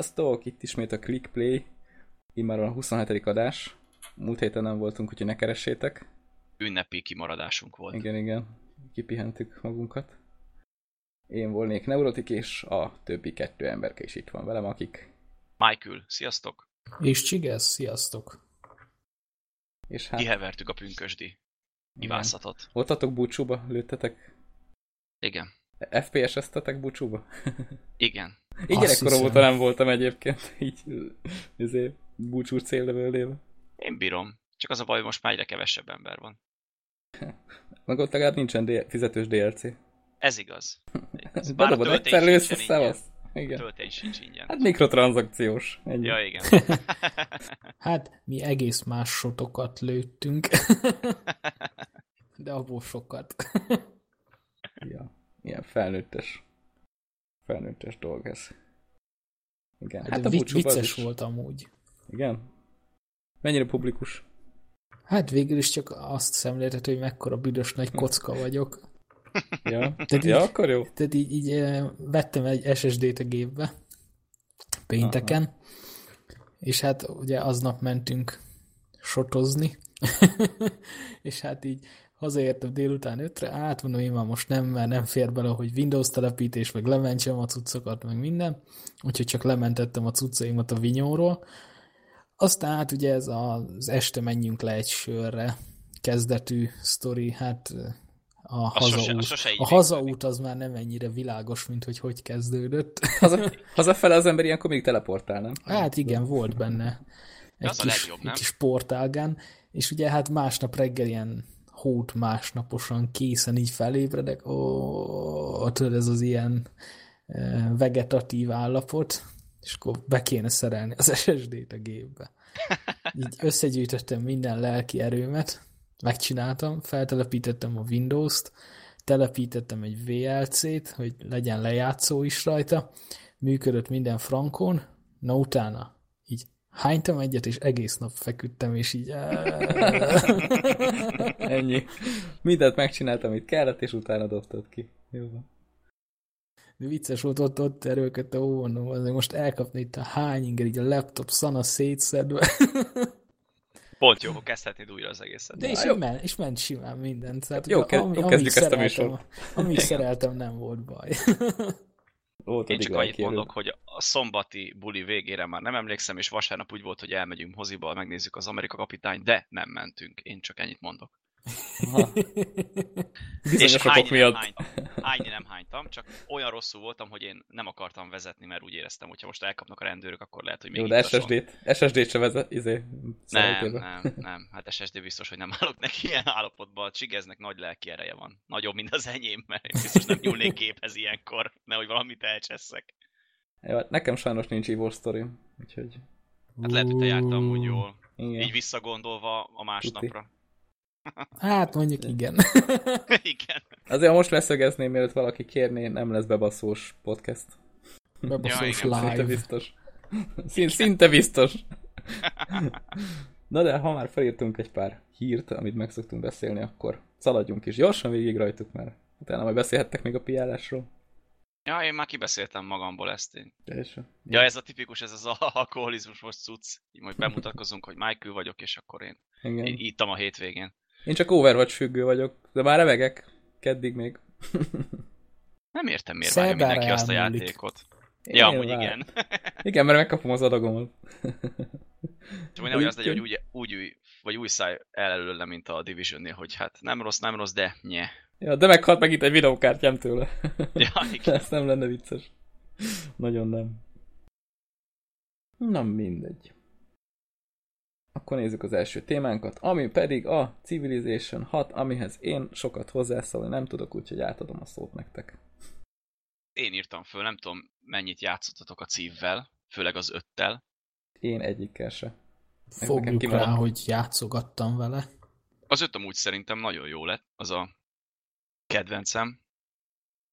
Sziasztok! Itt ismét a ClickPlay. Immár a 27. adás. Múlt héten nem voltunk, úgyhogy ne keressétek. Ünnepi kimaradásunk volt. Igen, igen. Kipihentük magunkat. Én volnék Neurotik, és a többi kettő emberke is itt van velem, akik... Michael, sziasztok! És Csigesz, sziasztok! És hát... Kihevertük a pünkösdi ivászatot. Voltatok búcsúba? Lőttetek? Igen. FPS-eztetek búcsúba? Igen. Így gyerekkorom óta nem voltam egyébként, így ezért búcsú céllövőléve. Én bírom. Csak az a baj, hogy most már egyre kevesebb ember van. Meg ott legalább nincsen D fizetős DLC. Ez igaz. igaz. Bedobod egyszer lősz, szevasz. Igen. Töltény sincs ingyen. Hát mikrotranszakciós. Ennyi. Ja, igen. hát mi egész más sotokat lőttünk. De abból sokat. ja, ilyen felnőttes felnőttes dolg ez. Igen, hát, hát a vicces is... volt amúgy. Igen? Mennyire publikus? Hát végül is csak azt szemléltet, hogy mekkora büdös nagy kocka vagyok. ja, tehát ja így, akkor jó. Tehát így, így vettem egy SSD-t a gépbe pénteken, Aha. és hát ugye aznap mentünk sotozni, és hát így hazaértem délután ötre, át mondom, én már most nem, mert nem fér bele, hogy Windows telepítés, meg lementsem a cuccokat, meg minden, úgyhogy csak lementettem a cuccaimat a vinyóról. Aztán hát ugye ez az este menjünk le egy sörre. Kezdetű sztori, hát a hazaút, sose, sose a hazaút az már nem ennyire világos, mint hogy hogy kezdődött. Haza, hazafele az ember ilyenkor még teleportál, nem? Hát igen, volt benne egy, kis, legjobb, egy kis portálgán, és ugye hát másnap reggel ilyen hót másnaposan készen így felébredek, ó, tudod, ez az ilyen e, vegetatív állapot, és akkor be kéne szerelni az SSD-t a gépbe. Így összegyűjtöttem minden lelki erőmet, megcsináltam, feltelepítettem a Windows-t, telepítettem egy VLC-t, hogy legyen lejátszó is rajta, működött minden frankon, na utána hánytam egyet, és egész nap feküdtem, és így... Ennyi. Mindent megcsináltam, amit kellett, és utána dobtad ki. Jó van. De vicces volt ott, ott erőködte, ó, no, azért most elkapni itt a hány inger, így a laptop szana szétszedve. Pont jó, hogy kezdhetnéd újra az egészet. De és, ment, és ment simán mindent. Tehát, jó, ke- jó kezdjük ezt a műsort. Amíg szereltem, nem volt baj. Volt Én csak annyit mondok, hogy a szombati buli végére már nem emlékszem, és vasárnap úgy volt, hogy elmegyünk moziba, megnézzük az Amerika kapitány, de nem mentünk. Én csak ennyit mondok. És hányni miatt. Nem, hány, hányni nem hánytam, csak olyan rosszul voltam, hogy én nem akartam vezetni, mert úgy éreztem, hogy ha most elkapnak a rendőrök, akkor lehet, hogy még Jó, de SSD-t, SSD-t se vezet, izé, nem, nem, nem, hát SSD biztos, hogy nem állok neki ilyen állapotban. Csigeznek nagy lelki ereje van. Nagyobb, mint az enyém, mert én biztos nem nyúlnék képhez ilyenkor, nehogy valamit elcseszek. Jó, hát nekem sajnos nincs Ivor sztori, úgyhogy... Hát lehet, hogy te jártam úgy jól. Igen. Így visszagondolva a másnapra. Hát mondjuk igen. igen. Azért most leszögezném, mielőtt valaki kérné, nem lesz bebaszós podcast. Bebaszós ja, live. Szinte biztos. Szinte, szinte biztos. Na de ha már felírtunk egy pár hírt, amit meg szoktunk beszélni, akkor szaladjunk is gyorsan végig rajtuk, mert utána majd beszélhettek még a piálásról. Ja, én már kibeszéltem magamból ezt én. Teljesen. Ja, ez a tipikus, ez az alkoholizmus most cucc. Így majd bemutatkozunk, hogy Michael vagyok, és akkor én, Igen. én ittam a hétvégén. Én csak Overwatch függő vagyok, de már remegek. Keddig még. Nem értem, miért várja mindenki azt a játékot. Én ja, amúgy igen. igen, mert megkapom az adagomat. Csak nehogy az legyen, hogy úgy, úgy új, vagy új száj előle, mint a division hogy hát nem rossz, nem rossz, de nye. Ja, de meghalt meg itt egy videókártyám tőle. Ja, igen. Ez nem lenne vicces. Nagyon nem. Na mindegy. Akkor nézzük az első témánkat, ami pedig a Civilization 6, amihez én sokat hozzászólni nem tudok, úgyhogy átadom a szót nektek. Én írtam föl, nem tudom mennyit játszottatok a cívvel, főleg az öttel. Én egyikkel se. Fogjuk rá, hogy játszogattam vele. Az öt amúgy szerintem nagyon jó lett, az a kedvencem.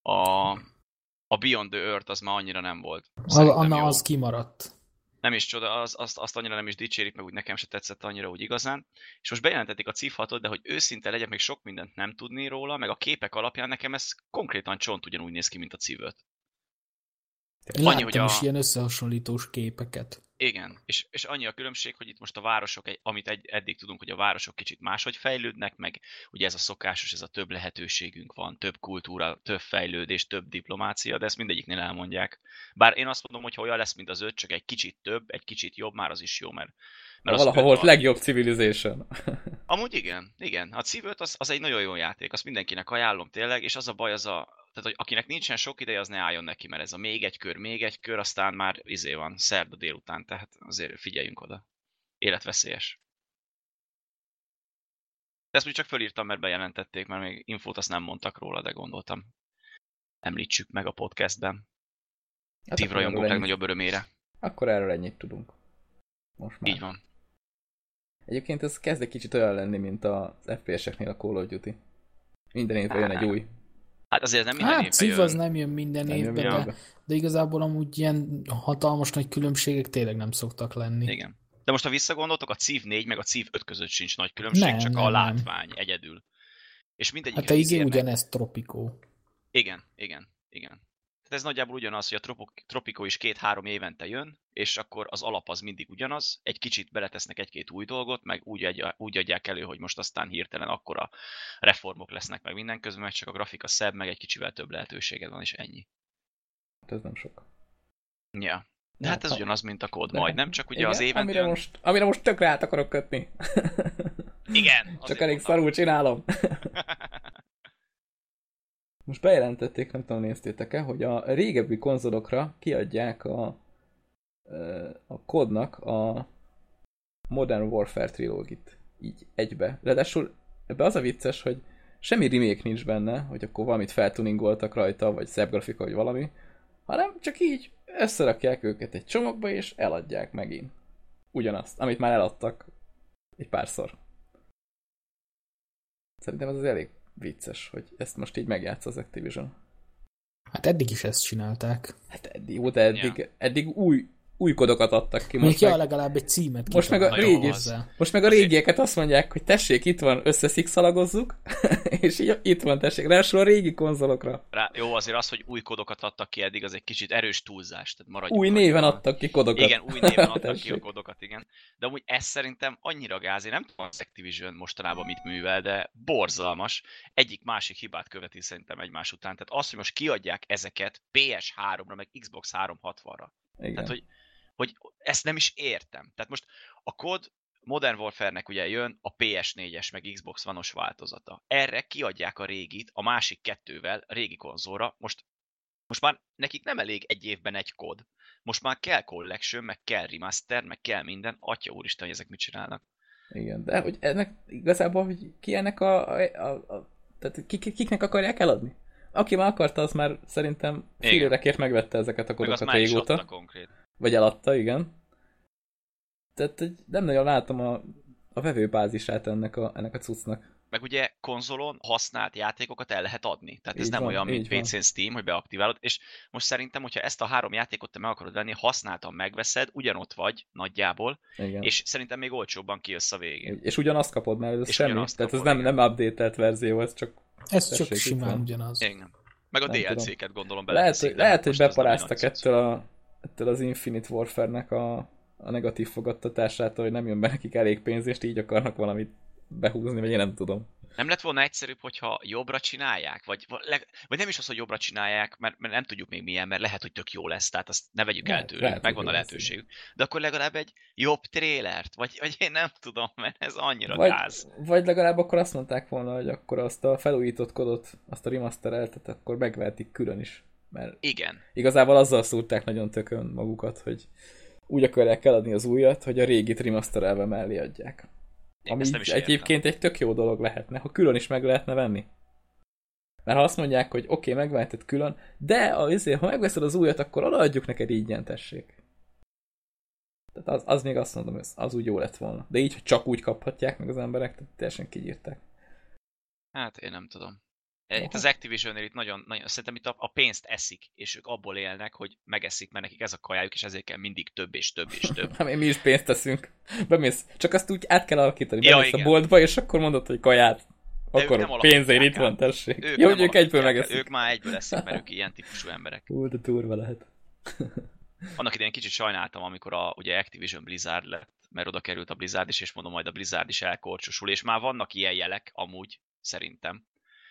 A, a Beyond the Earth az már annyira nem volt. Anna az kimaradt nem is csoda, az, azt, azt annyira nem is dicsérik, meg úgy nekem se tetszett annyira úgy igazán. És most bejelentették a civ de hogy őszinte legyek, még sok mindent nem tudni róla, meg a képek alapján nekem ez konkrétan csont ugyanúgy néz ki, mint a civ Én Annyi, hogy a... is ilyen összehasonlítós képeket. Igen, és, és annyi a különbség, hogy itt most a városok, amit egy, eddig tudunk, hogy a városok kicsit máshogy fejlődnek, meg ugye ez a szokásos, ez a több lehetőségünk van, több kultúra, több fejlődés, több diplomácia, de ezt mindegyiknél elmondják. Bár én azt mondom, hogy ha olyan lesz, mint az öt, csak egy kicsit több, egy kicsit jobb, már az is jó, mert mert Valaha volt a... legjobb Civilization. Amúgy igen, igen. A Civ az, az egy nagyon jó játék, azt mindenkinek ajánlom tényleg, és az a baj, az a, tehát, hogy akinek nincsen sok ideje, az ne álljon neki, mert ez a még egy kör, még egy kör, aztán már izé van, szerda délután, tehát azért figyeljünk oda. Életveszélyes. De ezt úgy csak fölírtam, mert bejelentették, mert még infót azt nem mondtak róla, de gondoltam. Említsük meg a podcastben. Hát Tívrajongók legnagyobb örömére. Akkor erről ennyit tudunk. Most már. Így van. Egyébként ez kezd egy kicsit olyan lenni, mint az FPS-eknél a Call of Duty. Minden évben jön egy új. Hát azért nem minden hát, évben jön. az nem jön minden nem évben, jön de, de igazából amúgy ilyen hatalmas nagy különbségek tényleg nem szoktak lenni. Igen. De most ha visszagondoltok, a CIV 4 meg a CIV 5 között sincs nagy különbség, nem, csak nem, a látvány nem. egyedül. És mindegyik hát a igen ugyanez Tropico. Igen, igen, igen. Tehát ez nagyjából ugyanaz, hogy a Tropico is két-három évente jön, és akkor az alap az mindig ugyanaz, egy kicsit beletesznek egy-két új dolgot, meg úgy, egy, úgy adják elő, hogy most aztán hirtelen akkora reformok lesznek meg minden közben, meg csak a grafika szebb, meg egy kicsivel több lehetőséged van, és ennyi. Hát ez nem sok. Ja. De hát ez ugyanaz, mint a kód majd, nem? Csak ugye igen, az éven... Amire, most, amire most tökre át akarok kötni. Igen. Csak elég szarul csinálom. Most bejelentették, nem tudom, néztétek-e, hogy a régebbi konzolokra kiadják a, a kodnak a Modern Warfare trilógit. Így egybe. Ráadásul ebbe az a vicces, hogy semmi remake nincs benne, hogy akkor valamit feltuningoltak rajta, vagy szebb grafika, vagy valami, hanem csak így összerakják őket egy csomagba, és eladják megint. Ugyanazt, amit már eladtak egy párszor. Szerintem ez az elég vicces, hogy ezt most így megjátsz az Activision. Hát eddig is ezt csinálták. Hát eddig, jó, de eddig, ja. eddig új új kodokat adtak ki. Most Még meg, legalább egy címet most meg, a régi, most meg a régieket azt mondják, hogy tessék, itt van, összeszikszalagozzuk, és így, itt van, tessék, ráadásul a régi konzolokra. Rá, jó, azért az, hogy új kodokat adtak ki eddig, az egy kicsit erős túlzás. Tehát új néven a... adtak ki kodokat. Igen, új néven adtak ki a kodokat, igen. De amúgy ez szerintem annyira gáz, én nem tudom az Activision mostanában mit művel, de borzalmas. Egyik másik hibát követi szerintem egymás után. Tehát az, hogy most kiadják ezeket PS3-ra, meg Xbox 360-ra. Igen. Tehát, hogy hogy ezt nem is értem. Tehát most a kod Modern Warfare-nek ugye jön a PS4-es meg Xbox One-os változata. Erre kiadják a régit a másik kettővel, a régi konzolra. Most, most már nekik nem elég egy évben egy kod. Most már kell collection, meg kell remaster, meg kell minden. Atya úristen, hogy ezek mit csinálnak. Igen, de hogy ennek igazából hogy ki ennek a, a, a, a tehát kik, kiknek akarják eladni? Aki már akarta, az már szerintem félérekért megvette ezeket a kodokat régóta. konkrét. Vagy eladta, igen. Tehát hogy nem nagyon látom a, a vevőbázisát ennek a, ennek a cuccnak. Meg ugye konzolon használt játékokat el lehet adni. Tehát ez így nem van, olyan, mint PC-n Steam, hogy beaktiválod. És most szerintem, hogyha ezt a három játékot te meg akarod venni, használtan megveszed, ugyanott vagy nagyjából, Igen. és szerintem még olcsóbban kijössz a végén. És ugyanazt kapod, mert ez és semmi. Tehát ez nem, nem updatelt verzió, ez csak... Ez csak simán ugyanaz. Igen. Meg a DLC-ket gondolom bele. Lehet, hogy, lehet, hogy beparáztak ettől a ettől az Infinite Warfare-nek a, a negatív fogadtatásától, hogy nem jön be nekik elég pénz, és így akarnak valamit behúzni, vagy én nem tudom. Nem lett volna egyszerűbb, hogyha jobbra csinálják? Vagy, vagy nem is az, hogy jobbra csinálják, mert, mert nem tudjuk még milyen, mert lehet, hogy tök jó lesz, tehát azt ne vegyük el tőlük, megvan a lehetőség. De akkor legalább egy jobb trélert, vagy, vagy én nem tudom, mert ez annyira vagy, gáz. Vagy legalább akkor azt mondták volna, hogy akkor azt a felújított kodot, azt a remastereltet, akkor megvehetik külön is. Mert Igen. Igazából azzal szúrták nagyon tökön magukat, hogy úgy akarják eladni az újat, hogy a régit remasterelve mellé adják. Én Ami nem is egyébként egy tök jó dolog lehetne, ha külön is meg lehetne venni. Mert ha azt mondják, hogy oké, okay, megveheted külön, de azért, ha megveszed az újat, akkor odaadjuk neked így tessék. Tehát az, az még azt mondom, az, az úgy jó lett volna. De így, hogy csak úgy kaphatják meg az emberek, tehát teljesen kigyírták. Hát én nem tudom. Itt az activision itt nagyon, nagyon, szerintem itt a, a pénzt eszik, és ők abból élnek, hogy megeszik, mert nekik ez a kajájuk, és ezért kell mindig több és több és több. Hát mi is pénzt teszünk. Bemész. Csak azt úgy át kell alakítani. Ja, Bemész igen. a boltba, és akkor mondod, hogy kaját. De akkor pénzért itt van, tessék. Ők Jó, hogy ők egyből megeszik. Ők már egyből eszik, mert ők ilyen típusú emberek. Ú, de turva lehet. Annak idején kicsit sajnáltam, amikor a ugye Activision Blizzard lett, mert oda került a Blizzard is, és mondom, majd a Blizzard is elkorcsosul, és már vannak ilyen jelek, amúgy, szerintem.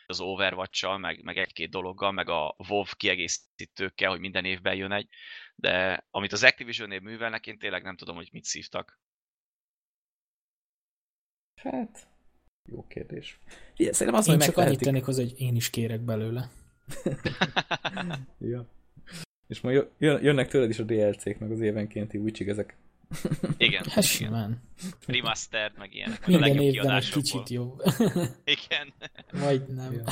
Az overwatch meg, meg egy-két dologgal, meg a WoW kiegészítőkkel, hogy minden évben jön egy, de amit az Activision-nél művelnek, én tényleg nem tudom, hogy mit szívtak. Hát, jó kérdés. Igen, szerintem az, én csak annyit tennék hozzá, hogy én is kérek belőle. ja. És majd jönnek tőled is a DLC-k, meg az évenkénti új ezek. Igen. Hát simán. Remastered, meg ilyenek. Minden évben egy kicsit jobb. Igen. Vagy nem. Ja.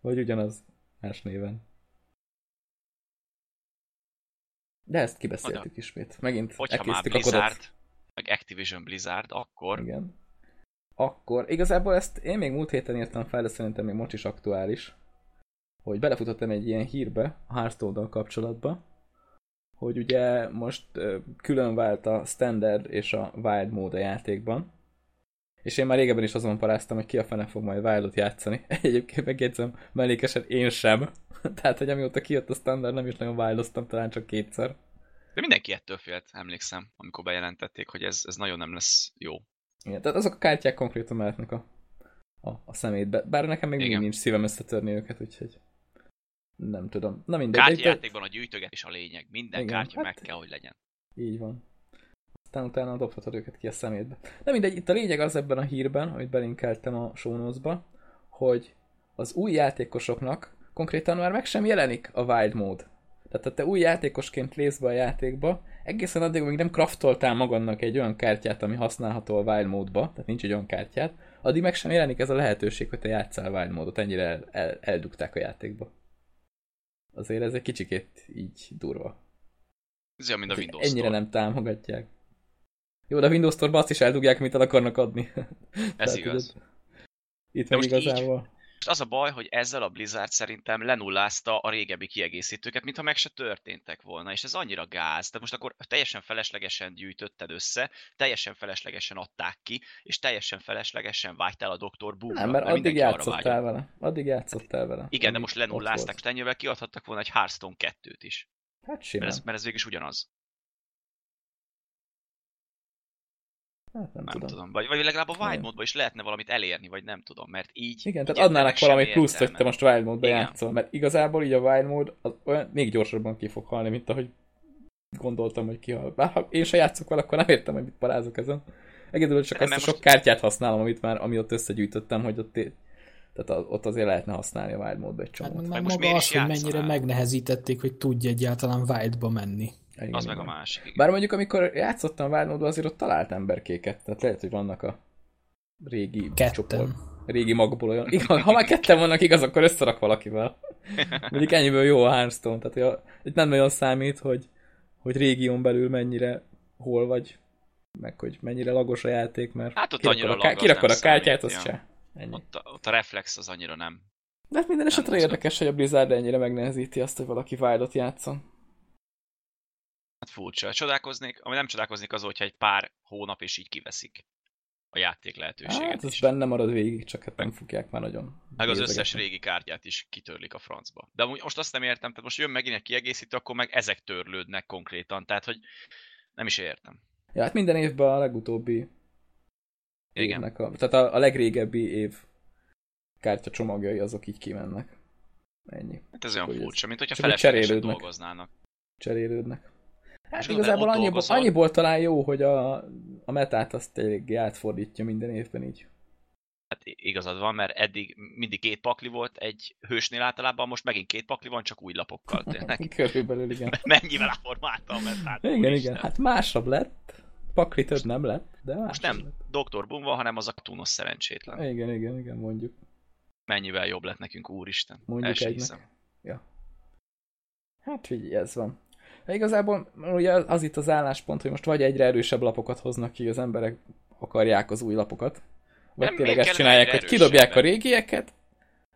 Vagy ugyanaz, más néven. De ezt kibeszéltük Oda. ismét. Megint Hogyha már Blizzard, a meg Activision Blizzard, akkor... Igen. Akkor, igazából ezt én még múlt héten írtam fel, de szerintem még most is aktuális, hogy belefutottam egy ilyen hírbe a hearthstone kapcsolatban, hogy ugye most külön vált a standard és a wild mód a játékban, és én már régebben is azon paráztam, hogy ki a fene fog majd Wildot játszani. Egyébként megjegyzem, mellékesen én sem. Tehát, hogy amióta kijött a standard, nem is nagyon wildoztam, talán csak kétszer. De mindenki ettől félt, emlékszem, amikor bejelentették, hogy ez, ez nagyon nem lesz jó. Igen, tehát azok a kártyák konkrétan mehetnek a, a, a szemétbe. Bár nekem még mindig nincs szívem összetörni őket, úgyhogy nem tudom. Na mindegy. Kártyajátékban a gyűjtögetés a lényeg. Minden Igen, kártya hát, meg kell, hogy legyen. Így van. Aztán utána dobhatod őket ki a szemétbe. Na mindegy, itt a lényeg az ebben a hírben, amit belinkeltem a show hogy az új játékosoknak konkrétan már meg sem jelenik a wild mód. Tehát ha te új játékosként lész be a játékba, egészen addig, amíg nem kraftoltál magadnak egy olyan kártyát, ami használható a wild módba, tehát nincs egy olyan kártyát, addig meg sem jelenik ez a lehetőség, hogy te játszál wild módot, ennyire el, el, eldugták a játékba. Azért ez egy kicsikét így durva. Ez olyan, mint a Windows Ennyire nem támogatják. Jó, de a Windows Store-ba azt is eldugják, amit el akarnak adni. Ez Tehát, igaz. Itt van igazából. Így, most az a baj, hogy ezzel a Blizzard szerintem lenullázta a régebbi kiegészítőket, mintha meg se történtek volna, és ez annyira gáz. Tehát most akkor teljesen feleslegesen gyűjtötted össze, teljesen feleslegesen adták ki, és teljesen feleslegesen vágytál a Dr. Boom-ra. Nem, mert, mert addig játszottál vele. Addig játszottál vele. Igen, de most lenullázták, és ennyivel kiadhattak volna egy Hearthstone 2-t is. Hát simán. Mert ez, mert ez végig is ugyanaz. Hát nem, nem tudom. tudom. Vagy, vagy legalább a Wild módban is lehetne valamit elérni, vagy nem tudom, mert így... Igen, tehát adnának valami pluszt, hogy te most Wild módban játszol, mert igazából így a Wild mód az olyan még gyorsabban ki fog halni, mint ahogy gondoltam, hogy kihal. Bár ha én se játszok vele, akkor nem értem, hogy mit parázok ezen. Egyedül csak azt a sok most... kártyát használom, amit már, ami ott összegyűjtöttem, hogy ott tehát ott azért lehetne használni a Wild módba egy csomót. Hát, meg maga az, hogy mennyire megnehezítették, hogy tudja egyáltalán Wildba menni. Igen, az igen. meg a másik. Igen. Bár mondjuk, amikor játszottam Wild azért ott talált emberkéket. Tehát lehet, hogy vannak a régi Ketten. csoport. Régi magból olyan. Igen, ha már ketten vannak, igaz, akkor összerak valakivel. Mondjuk ennyiből jó a Hearthstone. Tehát itt nem nagyon számít, hogy, hogy régión belül mennyire hol vagy, meg hogy mennyire lagos a játék, mert hát ott kirakod, a, kirakod a kártyát, az ja. se. Ennyi. Ott, a, ott a reflex az annyira nem. De hát minden esetre érdekes, hogy a Blizzard ennyire megnehezíti azt, hogy valaki Wildot játszon. Hát furcsa. Csodálkoznék, ami nem csodálkoznék az, hogyha egy pár hónap és így kiveszik a játék lehetőséget hát, ez benne marad végig, csak hát nem fogják már nagyon. Meg az összes régi kártyát is kitörlik a francba. De most azt nem értem, tehát most jön megint egy kiegészítő, akkor meg ezek törlődnek konkrétan, tehát hogy nem is értem. Ja, hát minden évben a legutóbbi igen. A, tehát a, a legrégebbi év kártya csomagjai azok így kimennek. Ennyi. Hát ez olyan furcsa, mint hogyha feleslegesen dolgoznának. Cserélődnek. Hát és igazából annyiból, annyiból talán jó, hogy a, a metát azt eléggé átfordítja minden évben így. Hát igazad van, mert eddig mindig két pakli volt egy hősnél általában, most megint két pakli van, csak új lapokkal. Tényleg. Körülbelül igen. Mennyivel áformálta a metát? Igen, igen. Hát másabb lett. Pakli több nem lett, de Most nem lett. Dr. Boom van, hanem az a túnos szerencsétlen. Igen, igen, igen, mondjuk. Mennyivel jobb lett nekünk, úristen. Mondjuk egynek. Ja. Hát figyelj, ez van. De igazából ugye az itt az álláspont, hogy most vagy egyre erősebb lapokat hoznak ki, az emberek akarják az új lapokat, vagy nem, tényleg ezt csinálják, hogy kidobják a régieket,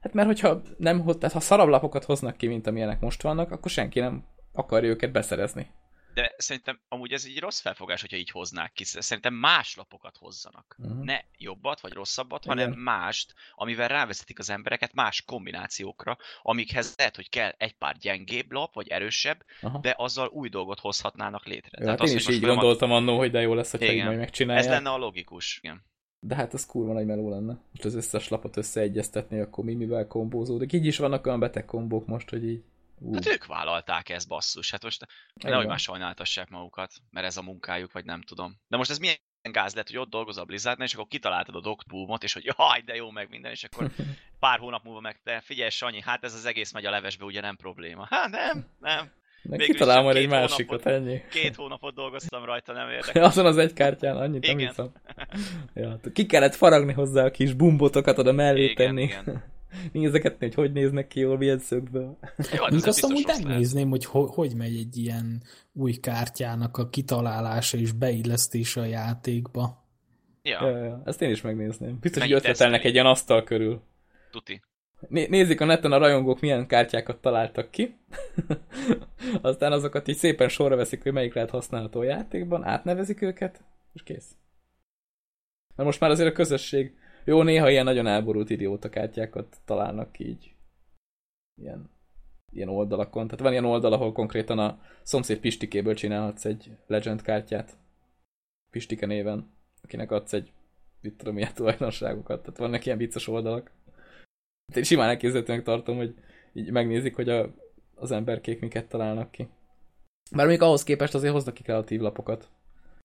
Hát mert hogyha nem, tehát ha szarabb lapokat hoznak ki, mint amilyenek most vannak, akkor senki nem akarja őket beszerezni. De szerintem amúgy ez egy rossz felfogás, hogyha így hoznák ki. Szerintem más lapokat hozzanak. Uh-huh. Ne jobbat vagy rosszabbat, Igen. hanem mást, amivel rávezetik az embereket más kombinációkra, amikhez lehet, hogy kell egy pár gyengébb lap, vagy erősebb, Aha. de azzal új dolgot hozhatnának létre. Ja, Tehát hát az, én is így gondoltam annó, hogy de jó lesz, hogy így majd megcsinálják. Ez lenne a logikus. Igen. De hát az kurva nagy meló lenne. Most az összes lapot összeegyeztetni, akkor mi mivel kombózódik. Így is vannak olyan beteg kombók most, hogy így Uh. Hát ők vállalták ezt, basszus. Hát most nehogy már sajnáltassák magukat, mert ez a munkájuk, vagy nem tudom. De most ez milyen gáz lett, hogy ott dolgozol a Blizzardnál, és akkor kitaláltad a Doctboomot, és hogy jaj, de jó, meg minden, és akkor pár hónap múlva meg te, figyelj Sanyi, hát ez az egész megy a levesbe, ugye nem probléma. Hát nem, nem. Meg kitalál majd egy másikat, hónapot, ennyi. Két hónapot dolgoztam rajta, nem érdekel. Azon az egy kártyán, annyit igen. nem hiszem. Ja, ki kellett faragni hozzá a kis bumbotokat oda mellé igen, tenni. Igen. nézeket, hogy hogy néznek ki jól milyen szögből. Jó, hát azt amúgy megnézném, hogy ho- hogy megy egy ilyen új kártyának a kitalálása és beillesztése a játékba. Ja. ja, ja. Ezt én is megnézném. Biztos, hogy ötletelnek egy ilyen asztal körül. Tuti. Né- nézik a neten a rajongók milyen kártyákat találtak ki. Aztán azokat így szépen sorra veszik, hogy melyik lehet használható a játékban, átnevezik őket, és kész. Mert most már azért a közösség jó, néha ilyen nagyon elborult idióta kártyákat találnak így. Ilyen, ilyen oldalakon. Tehát van ilyen oldal, ahol konkrétan a szomszéd Pistikéből csinálhatsz egy Legend kártyát. Pistike néven, akinek adsz egy mit tudom, ilyen tulajdonságokat. Tehát vannak ilyen vicces oldalak. Hát én simán elképzelhetőnek tartom, hogy így megnézik, hogy a, az emberkék miket találnak ki. Mert még ahhoz képest azért hoznak ki kreatív lapokat.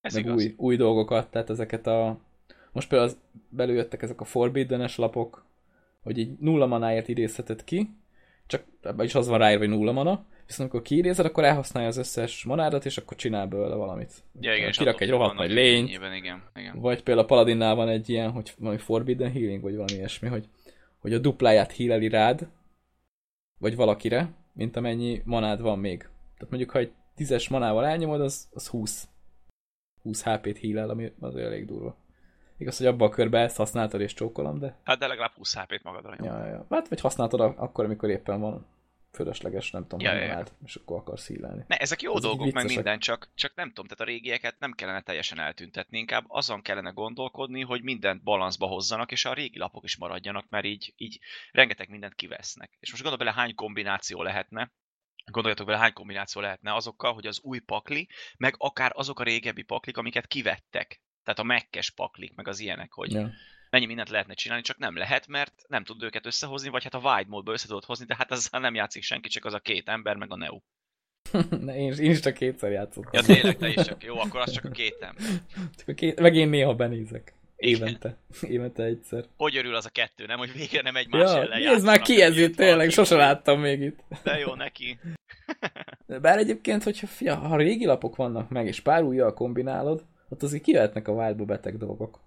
Ez meg igaz. új, új dolgokat, tehát ezeket a most például az, belőjöttek ezek a forbidden lapok, hogy így nulla manáért idézheted ki, csak ebben is az van ráírva, hogy nulla mana, viszont amikor kiidézed, akkor elhasználja az összes manádat, és akkor csinál belőle valamit. Ja, igen, Kirak egy rohadt nagy lényt. Igen, igen. Vagy például a Paladinnál van egy ilyen, hogy valami Forbidden Healing, vagy valami ilyesmi, hogy, hogy a dupláját híleli rád, vagy valakire, mint amennyi manád van még. Tehát mondjuk, ha egy tízes manával elnyomod, az, az 20. 20 HP-t hílel, ami az elég durva. Igaz, hogy abba a körbe ezt használtad és csókolom, de... Hát de legalább 20 HP-t magadra nyom. Ja, ja. Hát vagy használtad akkor, amikor éppen van fölösleges, nem tudom, ja, ja, és akkor akarsz hílelni. Ne, ezek jó Ez dolgok, meg minden, csak, csak nem tudom, tehát a régieket nem kellene teljesen eltüntetni, inkább azon kellene gondolkodni, hogy mindent balanszba hozzanak, és a régi lapok is maradjanak, mert így, így rengeteg mindent kivesznek. És most gondol bele, hány kombináció lehetne, gondoljatok bele, hány kombináció lehetne azokkal, hogy az új pakli, meg akár azok a régebbi paklik, amiket kivettek tehát a mekkes paklik, meg az ilyenek, hogy yeah. Mennyi mindent lehetne csinálni, csak nem lehet, mert nem tud őket összehozni, vagy hát a wide módba össze tudod hozni, de hát azzal nem játszik senki, csak az a két ember, meg a Neo. ne, én, én is csak kétszer játszottam. Ja, tényleg, te is csak. Jó, akkor az csak a két ember. Csak a két, meg én néha benézek. Évente. Évente egyszer. Hogy örül az a kettő, nem? Hogy végre nem egymás ja, ellen Ez már ki ez itt, tényleg, sose láttam még itt. De jó neki. Bár egyébként, hogyha fia, ha régi lapok vannak meg, és pár újjal kombinálod, ott azért kijöhetnek a wildba beteg dolgok.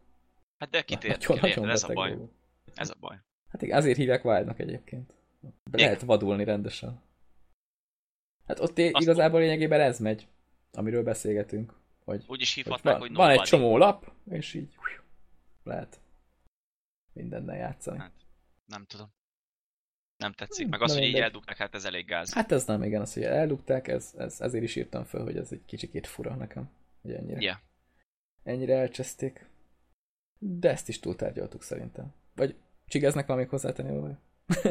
Hát de kitért, nagyon, nagyon ez a baj. Dolgok. Ez a baj. Hát igen, azért hívják wildnak egyébként. Be lehet vadulni rendesen. Hát ott Azt igazából lényegében ez megy, amiről beszélgetünk. Hogy, Úgy is hívhatnák, hogy, hogy Van egy csomó lap, és így lehet mindennel játszani. Hát, nem tudom. Nem tetszik. Meg az, hogy így eldugták, hát ez elég gáz. Hát ez nem, igen, az, hogy eldugták, ez, ez, ezért is írtam fel, hogy ez egy kicsikét fura nekem. Hogy ennyire. Yeah ennyire elcseszték. De ezt is túltárgyaltuk szerintem. Vagy csigeznek valamit hozzátenni valami?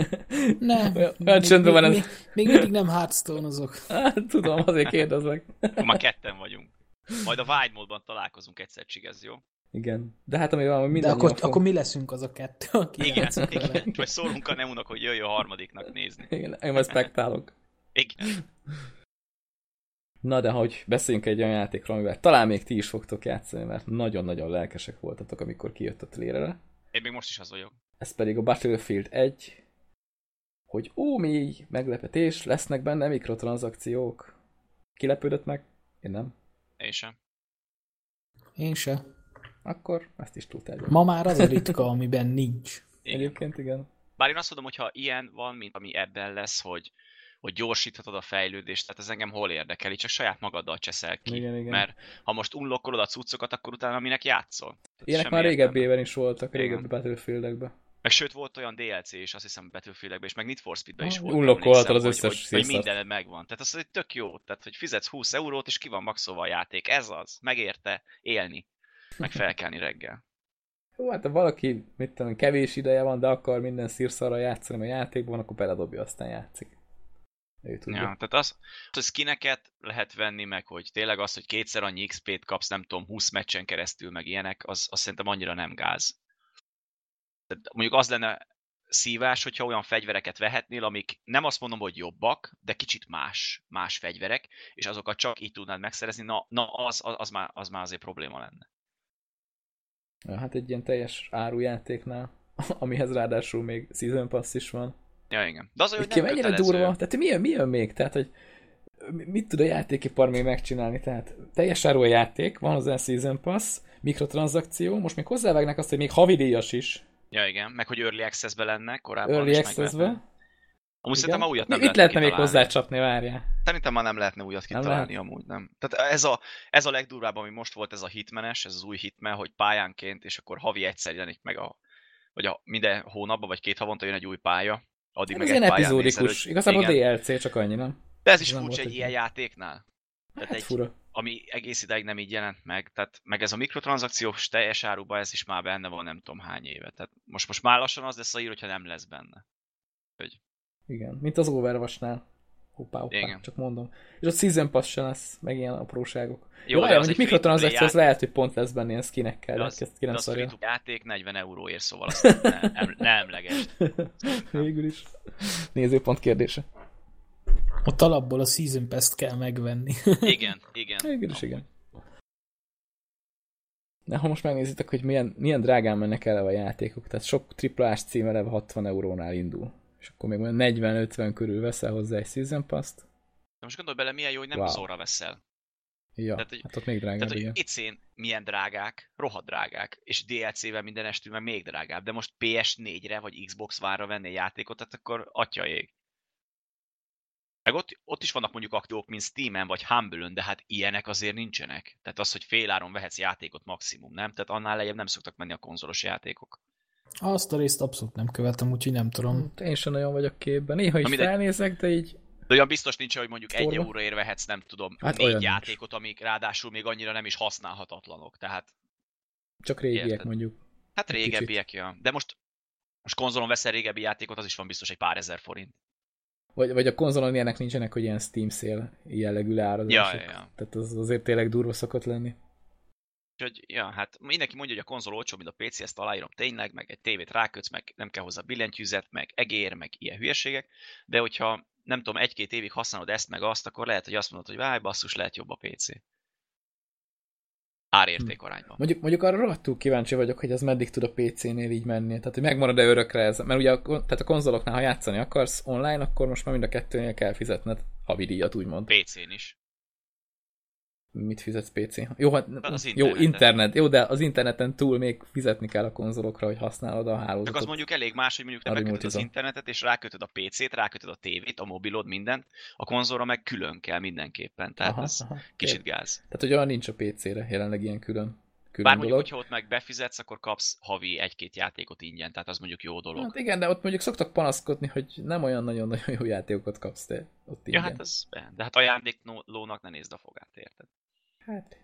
Nem. Olyan, olyan csöndben van ez. Még, még mindig nem hearthstone azok. Hát, tudom, azért kérdezlek. Ma ketten vagyunk. Majd a Wide módban találkozunk egyszer, csigez, jó? Igen. De hát ami van, minden. akkor, fog... akkor mi leszünk az a kettő, aki Igen, igen. Vagy szólunk a Nemunak, hogy jöjjön a harmadiknak nézni. Igen, én majd spektálok. Igen. Na de hogy beszéljünk egy olyan játékról, amivel talán még ti is fogtok játszani, mert nagyon-nagyon lelkesek voltatok, amikor kijött a trailerre. Én még most is az vagyok. Ez pedig a Battlefield 1, hogy ó, mi meglepetés, lesznek benne mikrotranszakciók. Kilepődött meg? Én nem. Én sem. Én sem. Akkor ezt is tudtál. Ma már az a ritka, amiben nincs. Igen. Egyébként igen. Bár én azt mondom, hogy ha ilyen van, mint ami ebben lesz, hogy hogy gyorsíthatod a fejlődést, tehát ez engem hol érdekeli, csak saját magaddal cseszel ki. Igen, igen. Mert ha most unlokkolod a cuccokat, akkor utána minek játszol? Tehát Ilyenek már régebbi éven is voltak, régebbi battlefield Meg sőt volt olyan DLC is, azt hiszem battlefield és meg Need for Speed-ben is volt. Unlockoltad az összes hogy, hogy, hogy mindened megvan. Tehát az egy tök jó. Tehát, hogy fizetsz 20 eurót, és ki van maxolva a játék. Ez az. Megérte élni. Meg felkelni reggel. Jó, hát ha valaki, mit tudom, kevés ideje van, de akar minden szírszarra játszani a játékban, akkor beledobja, aztán játszik. Ő tudja. Ja, tehát az, hogy skineket lehet venni, meg hogy tényleg az, hogy kétszer annyi XP-t kapsz, nem tudom, 20 meccsen keresztül, meg ilyenek, az, az szerintem annyira nem gáz. Tehát mondjuk az lenne szívás, hogyha olyan fegyvereket vehetnél, amik nem azt mondom, hogy jobbak, de kicsit más, más fegyverek, és azokat csak így tudnád megszerezni, na, na az, az, az, már, az már azért probléma lenne. Ja, hát egy ilyen teljes árujátéknál, amihez ráadásul még Season Pass is van. Ja, igen. De az, hogy nem mennyire kötelező. durva, tehát mi jön, mi jön még? Tehát, hogy mit tud a játékipar még megcsinálni? Tehát teljes áru a játék, van hozzá Season Pass, mikrotranszakció, most még hozzávágnak azt, hogy még havidíjas is. Ja, igen, meg hogy Early Access-be lenne korábban Early Access-be. Amúgy szerintem már újat nem Mit lehetne még hozzácsapni, várjál? Szerintem már nem lehetne újat kitalálni nem amúgy, nem. Tehát ez a, ez a legdurvább, ami most volt, ez a hitmenes, ez az új hitmen, hogy pályánként, és akkor havi egyszer jelenik meg a, vagy a minden hónapban, vagy két havonta jön egy új pálya. Addig hát meg ez egy epizódikus, nézel, igazából igen. DLC, csak annyi, nem? De ez is furcsa egy ilyen játéknál. Tehát hát egy, fura. Ami egész ideig nem így jelent meg. Tehát meg ez a mikrotranszakciós teljes áruba, ez is már benne van nem tudom hány éve. Tehát most, most már lassan az lesz a ír, hogyha nem lesz benne. Hogy igen, mint az Overwatch-nál. Hoppá, hoppá, Igen. csak mondom. És a Season Pass sem lesz, meg ilyen apróságok. Jó, Jó de mondjuk mikrotranszakció, az lehet, hogy pont lesz benne ilyen skinekkel, de, az, ezt ki nem de az játék 40 euróért, szóval azt nem, nem, nem emleges. Végül is. Nézőpont kérdése. Ott alapból a Season Pass-t kell megvenni. igen, igen. Végül is igen. De ha most megnézitek, hogy milyen, milyen drágán mennek el a játékok, tehát sok triplás cím eleve 60 eurónál indul és akkor még 40-50 körül veszel hozzá egy Season Pass-t. De most gondolj bele, milyen jó, hogy nem wow. szóra veszel. Ja, tehát, hogy, hát ott még drágább, Tehát, hogy itt milyen drágák, rohadt drágák, és DLC-vel minden estül meg még drágább, de most PS4-re vagy Xbox One-ra venni játékot, tehát akkor atya ég. Meg ott, ott is vannak mondjuk akciók, mint Steam-en vagy humble de hát ilyenek azért nincsenek. Tehát az, hogy féláron vehetsz játékot maximum, nem? Tehát annál lejjebb nem szoktak menni a konzolos játékok. Azt a részt abszolút nem követem, úgyhogy nem tudom. Én sem nagyon vagyok képben. Néha is felnézek, de így... De olyan biztos nincs, hogy mondjuk Torba. egy euróért vehetsz, nem tudom, hát négy játékot, amik ráadásul még annyira nem is használhatatlanok. Tehát... Csak régiek érted? mondjuk. Hát régebbiek, ja. De most, most konzolon veszel régebbi játékot, az is van biztos egy pár ezer forint. Vagy, vagy a konzolon ilyenek nincsenek, hogy ilyen Steam szél jellegű leárazások. Ja, ja, ja. Tehát az azért tényleg durva szokott lenni. Úgyhogy, ja, hát mindenki mondja, hogy a konzol olcsó, mint a PC, ezt aláírom tényleg, meg egy tévét rákötsz, meg nem kell hozzá billentyűzet, meg egér, meg ilyen hülyeségek, de hogyha nem tudom, egy-két évig használod ezt meg azt, akkor lehet, hogy azt mondod, hogy váj, basszus, lehet jobb a PC. Árérték arányban. Mondjuk, mondjuk arra rohadtul kíváncsi vagyok, hogy ez meddig tud a PC-nél így menni. Tehát, hogy megmarad-e örökre ez. Mert ugye a, tehát a konzoloknál, ha játszani akarsz online, akkor most már mind a kettőnél kell fizetned havidíjat, úgymond. PC-n is. Mit fizetsz PC? Jó, hát, az jó, internet. Jó, de az interneten túl még fizetni kell a konzolokra, hogy használod a hálózatot. Csak az mondjuk elég más, hogy mondjuk te megkötöd az internetet, és rákötöd a PC-t, rákötöd a tévét, a mobilod, mindent, a konzolra meg külön kell mindenképpen. Tehát aha, ez aha, kicsit gáz. Tehát, hogy olyan nincs a PC-re jelenleg ilyen külön. Bár mondjuk, hogyha ott meg befizetsz, akkor kapsz havi egy-két játékot ingyen, tehát az mondjuk jó dolog. Hát igen, de ott mondjuk szoktak panaszkodni, hogy nem olyan nagyon-nagyon jó játékokat kapsz te ott ingyen. Ja, hát ez, de hát ajándéklónak ne nézd a fogát, érted? Hát...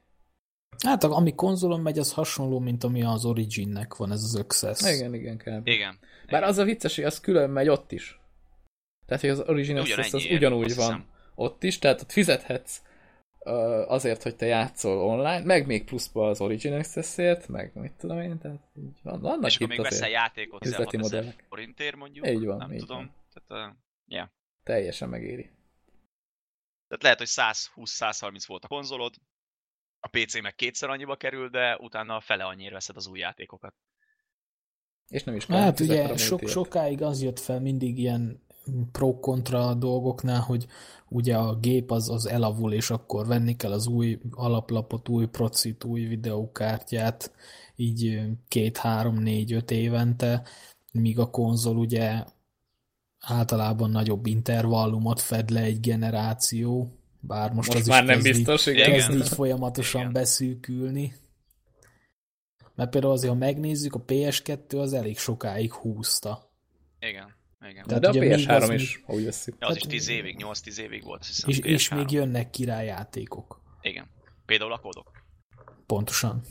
Hát ami konzolon megy, az hasonló, mint ami az Originnek van, ez az Access. Igen, igen, kell. Igen. Bár igen. az a vicces, hogy az külön megy ott is. Tehát, hogy az Origin Access az ugyanúgy van hiszem. ott is, tehát ott fizethetsz azért, hogy te játszol online, meg még pluszba az Origin Access-ért, meg mit tudom én, tehát így van. Vannak És akkor még veszel játékot, üzleti modellek. forintért mondjuk, így van, nem így tudom. Van. Tehát, uh, yeah. Teljesen megéri. Tehát lehet, hogy 120-130 volt a konzolod, a PC meg kétszer annyiba kerül, de utána fele annyira veszed az új játékokat. És nem is kell. Hát ugye sok, sokáig az jött fel mindig ilyen pro-kontra dolgoknál, hogy ugye a gép az, az elavul, és akkor venni kell az új alaplapot, új procit, új videókártyát, így két, három, négy, öt évente, míg a konzol ugye általában nagyobb intervallumot fed le egy generáció, bár most, most az már is nem biztos, így, igen. Kezd így folyamatosan igen. beszűkülni. Mert például azért, ha megnézzük, a PS2 az elég sokáig húzta. Igen. Igen. De, de a PS3 is, ha úgy veszik. Ja, az is 10 évig, 8-10 évig volt, hiszem. És, és még jönnek királyjátékok. Igen. Például a kodok. Pontosan.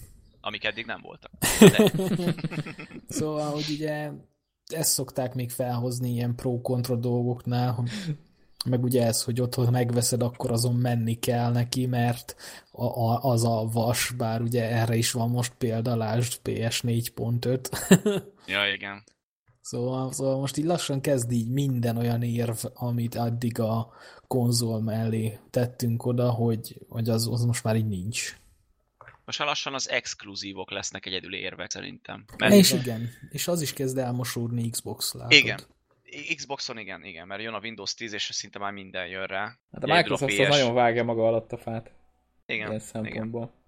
Amik eddig nem voltak. szóval, hogy ugye ezt szokták még felhozni ilyen pro-kontra dolgoknál, meg ugye ez, hogy ott, ha megveszed, akkor azon menni kell neki, mert a, a, az a vas, bár ugye erre is van most példa, lásd PS 4.5. ja, igen. Szóval, szóval most így lassan kezd így minden olyan érv, amit addig a konzol mellé tettünk oda, hogy, hogy az, az most már így nincs. Most már lassan az exkluzívok lesznek egyedül érvek szerintem. Mert és igen, és az is kezd elmosódni Xbox, látod? Igen, Xboxon igen, igen, mert jön a Windows 10, és szinte már minden jön rá. Hát a Microsoft a nagyon vágja maga alatt a fát. Igen, ilyen szempontból. Igen.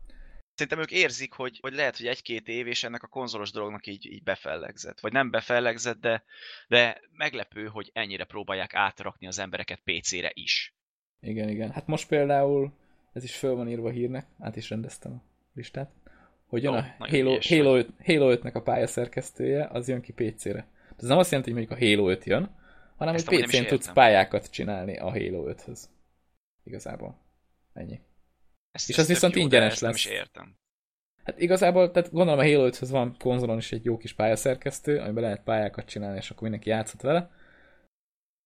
Szerintem ők érzik, hogy, hogy lehet, hogy egy-két év, és ennek a konzolos dolognak így, így befellegzett. Vagy nem befellegzett, de, de meglepő, hogy ennyire próbálják átrakni az embereket PC-re is. Igen, igen. Hát most például, ez is föl van írva hírnek, át is rendeztem a listát, hogy jön oh, a Halo, Halo, 5, Halo 5-nek a pályaszerkesztője, az jön ki PC-re. Ez nem azt jelenti, hogy mondjuk a Halo 5 jön, hanem Ezt hogy PC-n tudsz pályákat csinálni a Halo 5-höz. Igazából. Ennyi. Ezt, és az viszont jó, ingyenes lesz. Nem is értem. Hát igazából, tehát gondolom a Halo 5-höz van konzolon is egy jó kis pályaszerkesztő, amiben lehet pályákat csinálni, és akkor mindenki játszhat vele.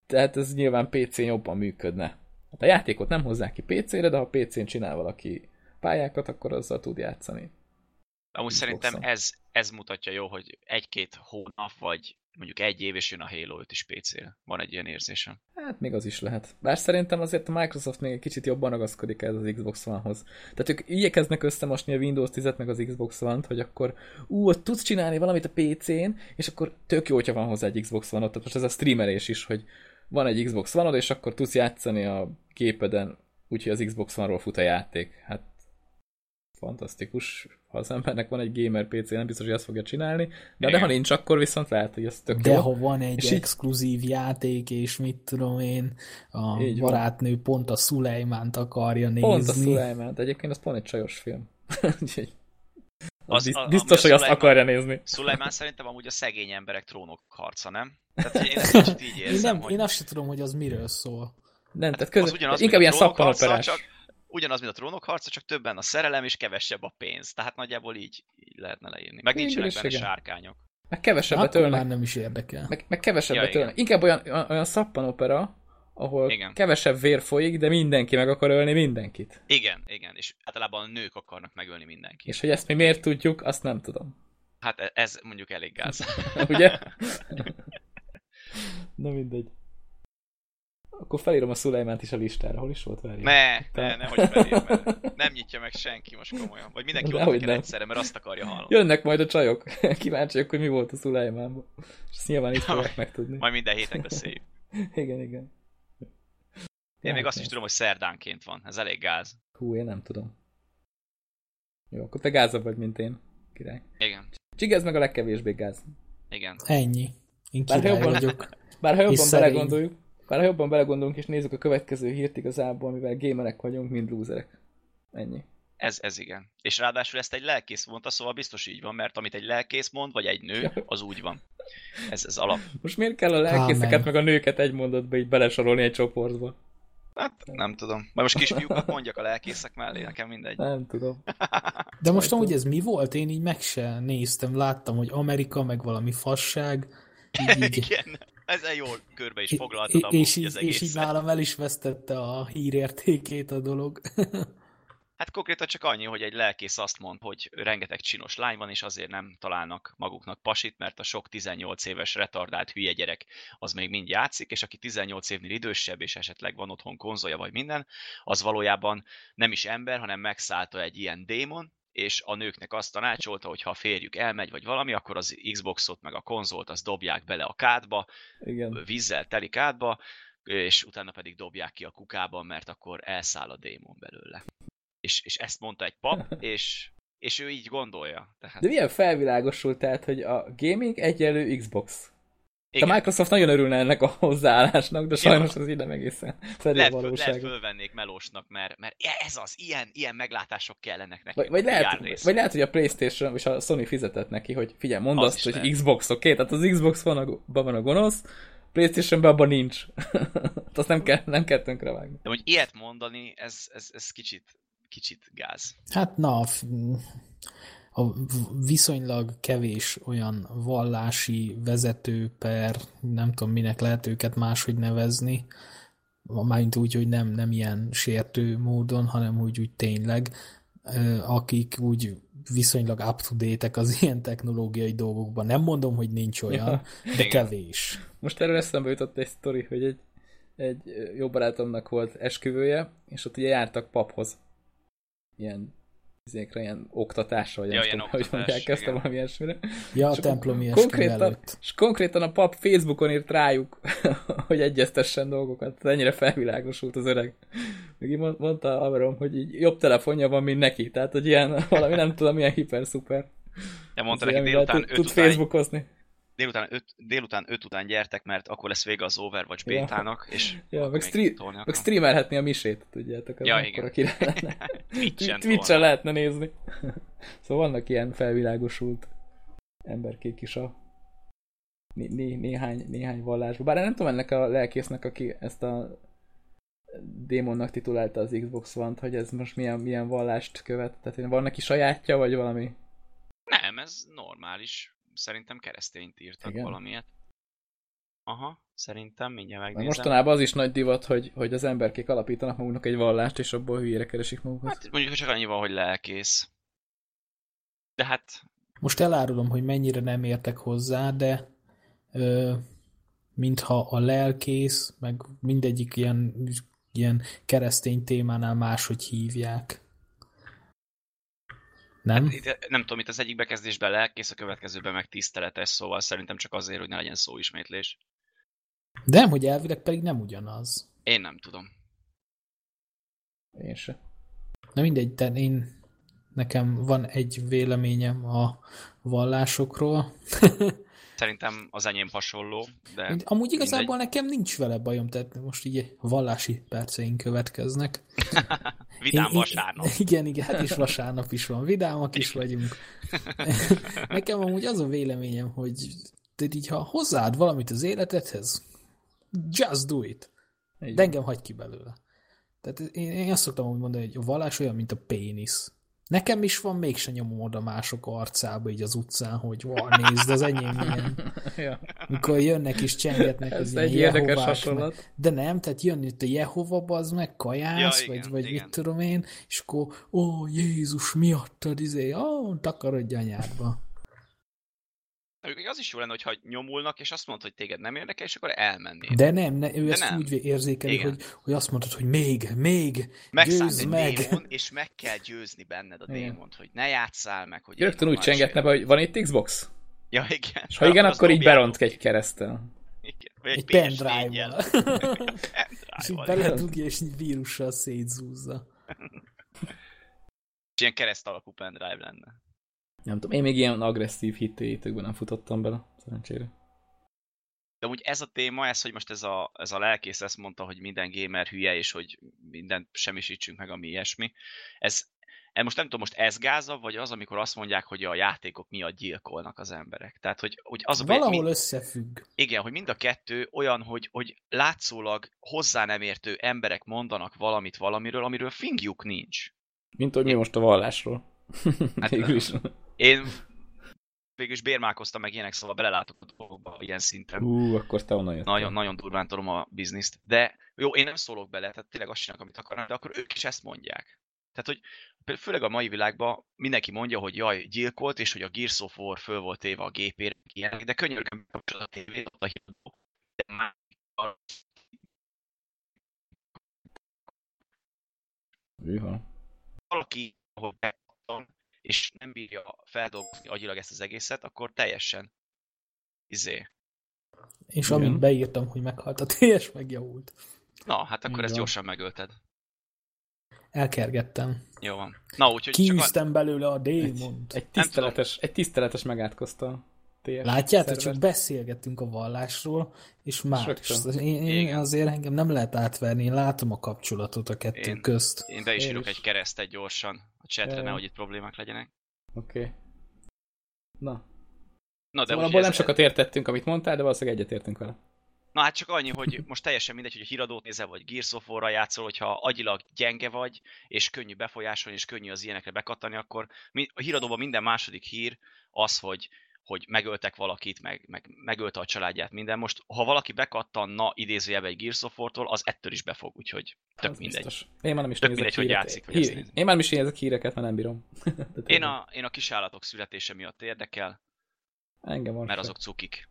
Tehát ez nyilván PC-n jobban működne. Hát a játékot nem hozzák ki PC-re, de ha PC-n csinál valaki pályákat, akkor azzal tud játszani. Amúgy szerintem ez, ez mutatja jó, hogy egy-két hónap, vagy mondjuk egy év, és jön a Halo 5 is PC-re. Van egy ilyen érzésem. Hát még az is lehet. Bár szerintem azért a Microsoft még egy kicsit jobban ragaszkodik ez az Xbox One-hoz. Tehát ők igyekeznek összemosni a Windows 10-et meg az Xbox One-t, hogy akkor ú, ott tudsz csinálni valamit a PC-n, és akkor tök jó, hogyha van hozzá egy Xbox One-ot. Tehát most ez a streamerés is, hogy van egy Xbox One-od, és akkor tudsz játszani a gépeden, úgyhogy az Xbox One-ról fut a játék. Hát fantasztikus, ha az embernek van egy gamer PC, nem biztos, hogy ezt fogja csinálni, de, de ha nincs, akkor viszont lehet, hogy ez tök De jó. ha van egy és exkluzív így... játék, és mit tudom én, a így barátnő van. pont a Szulejmánt akarja nézni. Pont a Szulejmánt, egyébként az pont egy csajos film. az, az, biztos, hogy azt akarja nézni. Szulejmán szerintem amúgy a szegény emberek trónok harca, nem? Tehát én ezt így érzem, én, nem, hogy... én azt sem tudom, hogy az miről szól. Nem, tehát között, inkább ilyen szappanoperás. Csak ugyanaz, mint a trónok harca, csak többen a szerelem és kevesebb a pénz. Tehát nagyjából így, így lehetne leírni. Meg nincsenek benne igen. sárkányok. Meg kevesebbet ölnek. már nem is érdekel. Meg, meg kevesebbet ja, ölnek. Inkább olyan, olyan szappanopera, ahol igen. kevesebb vér folyik, de mindenki meg akar ölni mindenkit. Igen, igen, és általában a nők akarnak megölni mindenkit. És hogy ezt mi miért tudjuk, azt nem tudom. Hát e- ez mondjuk elég gáz. Ugye? Na mindegy. Akkor felírom a Szulejmánt is a listára. Hol is volt? Várjál. Ne, ne, ne, hogy felírom, mert nem nyitja meg senki most komolyan. Vagy mindenki ott kell egyszerre, mert azt akarja hallani. Jönnek majd a csajok. Kíváncsiak, hogy mi volt a Szulejmánban. És ezt nyilván itt fogják megtudni. Majd minden héten beszéljük. igen, igen. Én még azt is tudom, hogy szerdánként van. Ez elég gáz. Hú, én nem tudom. Jó, akkor te gázabb vagy, mint én. Király. Igen. Csigezd meg a legkevésbé gáz. Igen. Ennyi. Én király bár jobban, vagyok. Bár ha jobban belegondoljuk, ha jobban belegondolunk és nézzük a következő hírt igazából, mivel gamerek vagyunk, mind lúzerek. Ennyi. Ez, ez igen. És ráadásul ezt egy lelkész mondta, szóval biztos így van, mert amit egy lelkész mond, vagy egy nő, az úgy van. Ez, ez alap. Most miért kell a lelkészeket, Amen. meg a nőket egy mondatba így belesorolni egy csoportba? Hát nem tudom. Majd most kisfiúkat mondjak a lelkészek mellé, nekem mindegy. Nem tudom. De most amúgy ez mi volt? Én így meg se néztem, láttam, hogy Amerika, meg valami fasság. Így, így... Igen ezzel jól körbe is foglaltad amúgy és így, az És így nálam el is vesztette a hírértékét a dolog. Hát konkrétan csak annyi, hogy egy lelkész azt mond, hogy rengeteg csinos lány van, és azért nem találnak maguknak pasit, mert a sok 18 éves retardált hülye gyerek az még mind játszik, és aki 18 évnél idősebb, és esetleg van otthon konzolja vagy minden, az valójában nem is ember, hanem megszállta egy ilyen démon, és a nőknek azt tanácsolta, hogy ha a férjük elmegy, vagy valami, akkor az Xboxot meg a konzolt azt dobják bele a kádba, Igen. vízzel teli kádba, és utána pedig dobják ki a kukában, mert akkor elszáll a démon belőle. És, és ezt mondta egy pap, és, és ő így gondolja. Tehát... De milyen felvilágosult, tehát, hogy a gaming egyelő Xbox. Igen. A Microsoft nagyon örülne ennek a hozzáállásnak, de sajnos ja. ez így nem egészen fedi a valóságot. Lehet fölvennék melósnak, mert, mert ez az, ilyen, ilyen meglátások kellenek neki. Vagy, vagy, lehet, vagy lehet, hogy a Playstation és a Sony fizetett neki, hogy figyelj, mondd az azt, hogy lehet. Xbox, oké? Okay? Tehát az Xbox van a, van a gonosz, Playstation-ben abban nincs. azt nem kell, nem kell vágni. De hogy ilyet mondani, ez, ez, ez kicsit, kicsit gáz. Hát na, a viszonylag kevés olyan vallási vezető per, nem tudom minek lehet őket máshogy nevezni, mármint úgy, hogy nem, nem ilyen sértő módon, hanem úgy, úgy tényleg, akik úgy viszonylag up-to-date az ilyen technológiai dolgokban. Nem mondom, hogy nincs olyan, ja. de kevés. Most erről eszembe jutott egy sztori, hogy egy, egy jó barátomnak volt esküvője, és ott ugye jártak paphoz. Ilyen izékre, ilyen oktatásra, vagy ja, nem tudom, hogy mondják ezt a valami ilyesmire. Ja, a templomi konkrétan, előtt. És konkrétan a pap Facebookon írt rájuk, hogy egyeztessen dolgokat. Ennyire felvilágosult az öreg. Még így mondta Averom, hogy így jobb telefonja van, mint neki. Tehát, hogy ilyen valami nem tudom, milyen hiper-szuper. Ja, mondta neki délután tud, tud Facebookozni délután 5, délután 5 után gyertek, mert akkor lesz vége az Overwatch bétának, ja. és ja, meg, stream, meg streamelhetni a misét, tudjátok. Az ja, igen. Akire Twitch-en, Twitch-en lehetne nézni. szóval vannak ilyen felvilágosult emberkék is a né, né, néhány, néhány vallásban. Bár nem tudom ennek a lelkésznek, aki ezt a démonnak titulálta az Xbox One-t, hogy ez most milyen, milyen vallást követ. Tehát van neki sajátja, vagy valami? Nem, ez normális szerintem keresztényt írtak Igen? valamiet. Aha, szerintem, mindjárt megnézem. mostanában az is nagy divat, hogy, hogy az emberkék alapítanak maguknak egy vallást, és abból hülyére keresik magukat. Hát mondjuk csak annyi van, hogy lelkész. De hát... Most elárulom, hogy mennyire nem értek hozzá, de ö, mintha a lelkész, meg mindegyik ilyen, ilyen keresztény témánál máshogy hívják. Nem? Hát, itt, nem tudom, itt az egyik bekezdésben lelkész, a következőben meg tiszteletes, szóval szerintem csak azért, hogy ne legyen szóismétlés. De hogy elvileg pedig nem ugyanaz. Én nem tudom. Én se. Na mindegy, de én nekem van egy véleményem a vallásokról. Szerintem az enyém hasonló, de... Amúgy igazából mindegy. nekem nincs vele bajom, tehát most így vallási perceink következnek. Vidám én, vasárnap. Én, igen, igen, hát is vasárnap is van. Vidámak is vagyunk. nekem amúgy az a véleményem, hogy te így, ha hozzáad valamit az életedhez, just do it. De engem hagy ki belőle. Tehát én, én azt szoktam úgy mondani, hogy a vallás olyan, mint a pénisz. Nekem is van, mégsem nyomom oda mások arcába így az utcán, hogy van, nézd, az enyém milyen. ja. Mikor jönnek és csengetnek Ez az egy érdekes hasonlat. Meg, de nem, tehát jön itt a Jehova, az meg kajász, ja, igen, vagy, vagy igen. mit tudom én, és akkor, ó, Jézus miattad, izé, ó, takarodj anyádba. Még az is jó lenne, hogyha nyomulnak, és azt mondod, hogy téged nem érdekel, és akkor elmennél. De nem, ne, ő De ezt nem. úgy érzékeli, hogy, hogy azt mondod, hogy még, még, győzz meg. Démon, és meg kell győzni benned a démont, hogy ne játszál meg. Hogy Rögtön úgy csengetne be, hogy van itt Xbox? Ja, igen. És ha igen, akkor így beront egy keresztel. Igen. Egy, egy pendrive-val. és így beledugja, és vírussal szétzúzza. és ilyen kereszt alapú pendrive lenne. Nem tudom, én még ilyen agresszív hittéjétökben nem futottam bele, szerencsére. De úgy ez a téma, ez, hogy most ez a, ez a lelkész ezt mondta, hogy minden gamer hülye, és hogy mindent semmisítsünk meg, ami ilyesmi. Ez, ez most nem tudom, most ez gáza, vagy az, amikor azt mondják, hogy a játékok miatt gyilkolnak az emberek. Tehát, hogy, hogy az Valahol mind, összefügg. Igen, hogy mind a kettő olyan, hogy, hogy látszólag hozzá nem értő emberek mondanak valamit valamiről, amiről fingjuk nincs. Mint hogy mi most a vallásról. Hát, én végülis bérmálkoztam meg ilyenek, szóval belelátok a dolgokba ilyen szinten. Ú, akkor te onnan jöttem. Nagyon, nagyon durván tudom a bizniszt. De jó, én nem szólok bele, tehát tényleg azt csinálok, amit akarnak, de akkor ők is ezt mondják. Tehát, hogy főleg a mai világban mindenki mondja, hogy jaj, gyilkolt, és hogy a Gears of War föl volt éve a gépére, ilyenek, de könyörgöm kapcsolat a tévét, ott a híradó. De már Valaki, ahol és nem bírja feldolgozni agyilag ezt az egészet, akkor teljesen izé. És Igen. amint beírtam, hogy meghalt a TS, megjavult. Na, hát akkor Igen. ezt gyorsan megölted. Elkergettem. Jó van. Na, úgyhogy Kiűztem a... belőle a démont. Egy, egy, tiszteletes, egy tiszteletes megátkozta. TS Látjátok, csak beszélgetünk a vallásról, és már is. Én, én azért engem nem lehet átverni, én látom a kapcsolatot a kettő én, közt. Én be is írok egy keresztet gyorsan chatre, nehogy itt problémák legyenek. Oké. Okay. Na. Na, de szóval abból nem sokat értettünk, amit mondtál, de valószínűleg egyetértünk vele. Na hát csak annyi, hogy most teljesen mindegy, hogy a híradót nézel, vagy Gears of War-ra játszol, hogyha agyilag gyenge vagy, és könnyű befolyásolni, és könnyű az ilyenekre bekattani, akkor a híradóban minden második hír az, hogy hogy megöltek valakit, meg, meg megölte a családját, minden. Most, ha valaki bekattanna idézőjelbe egy Gears of War-tól, az ettől is befog, úgyhogy tök az mindegy. Biztos. Én már nem is tök mindegy, hogy játszik, hogy Hír, Én már nem is nézek híreket, mert nem bírom. én, a, én a kisállatok születése miatt érdekel, Engem mert azok cukik.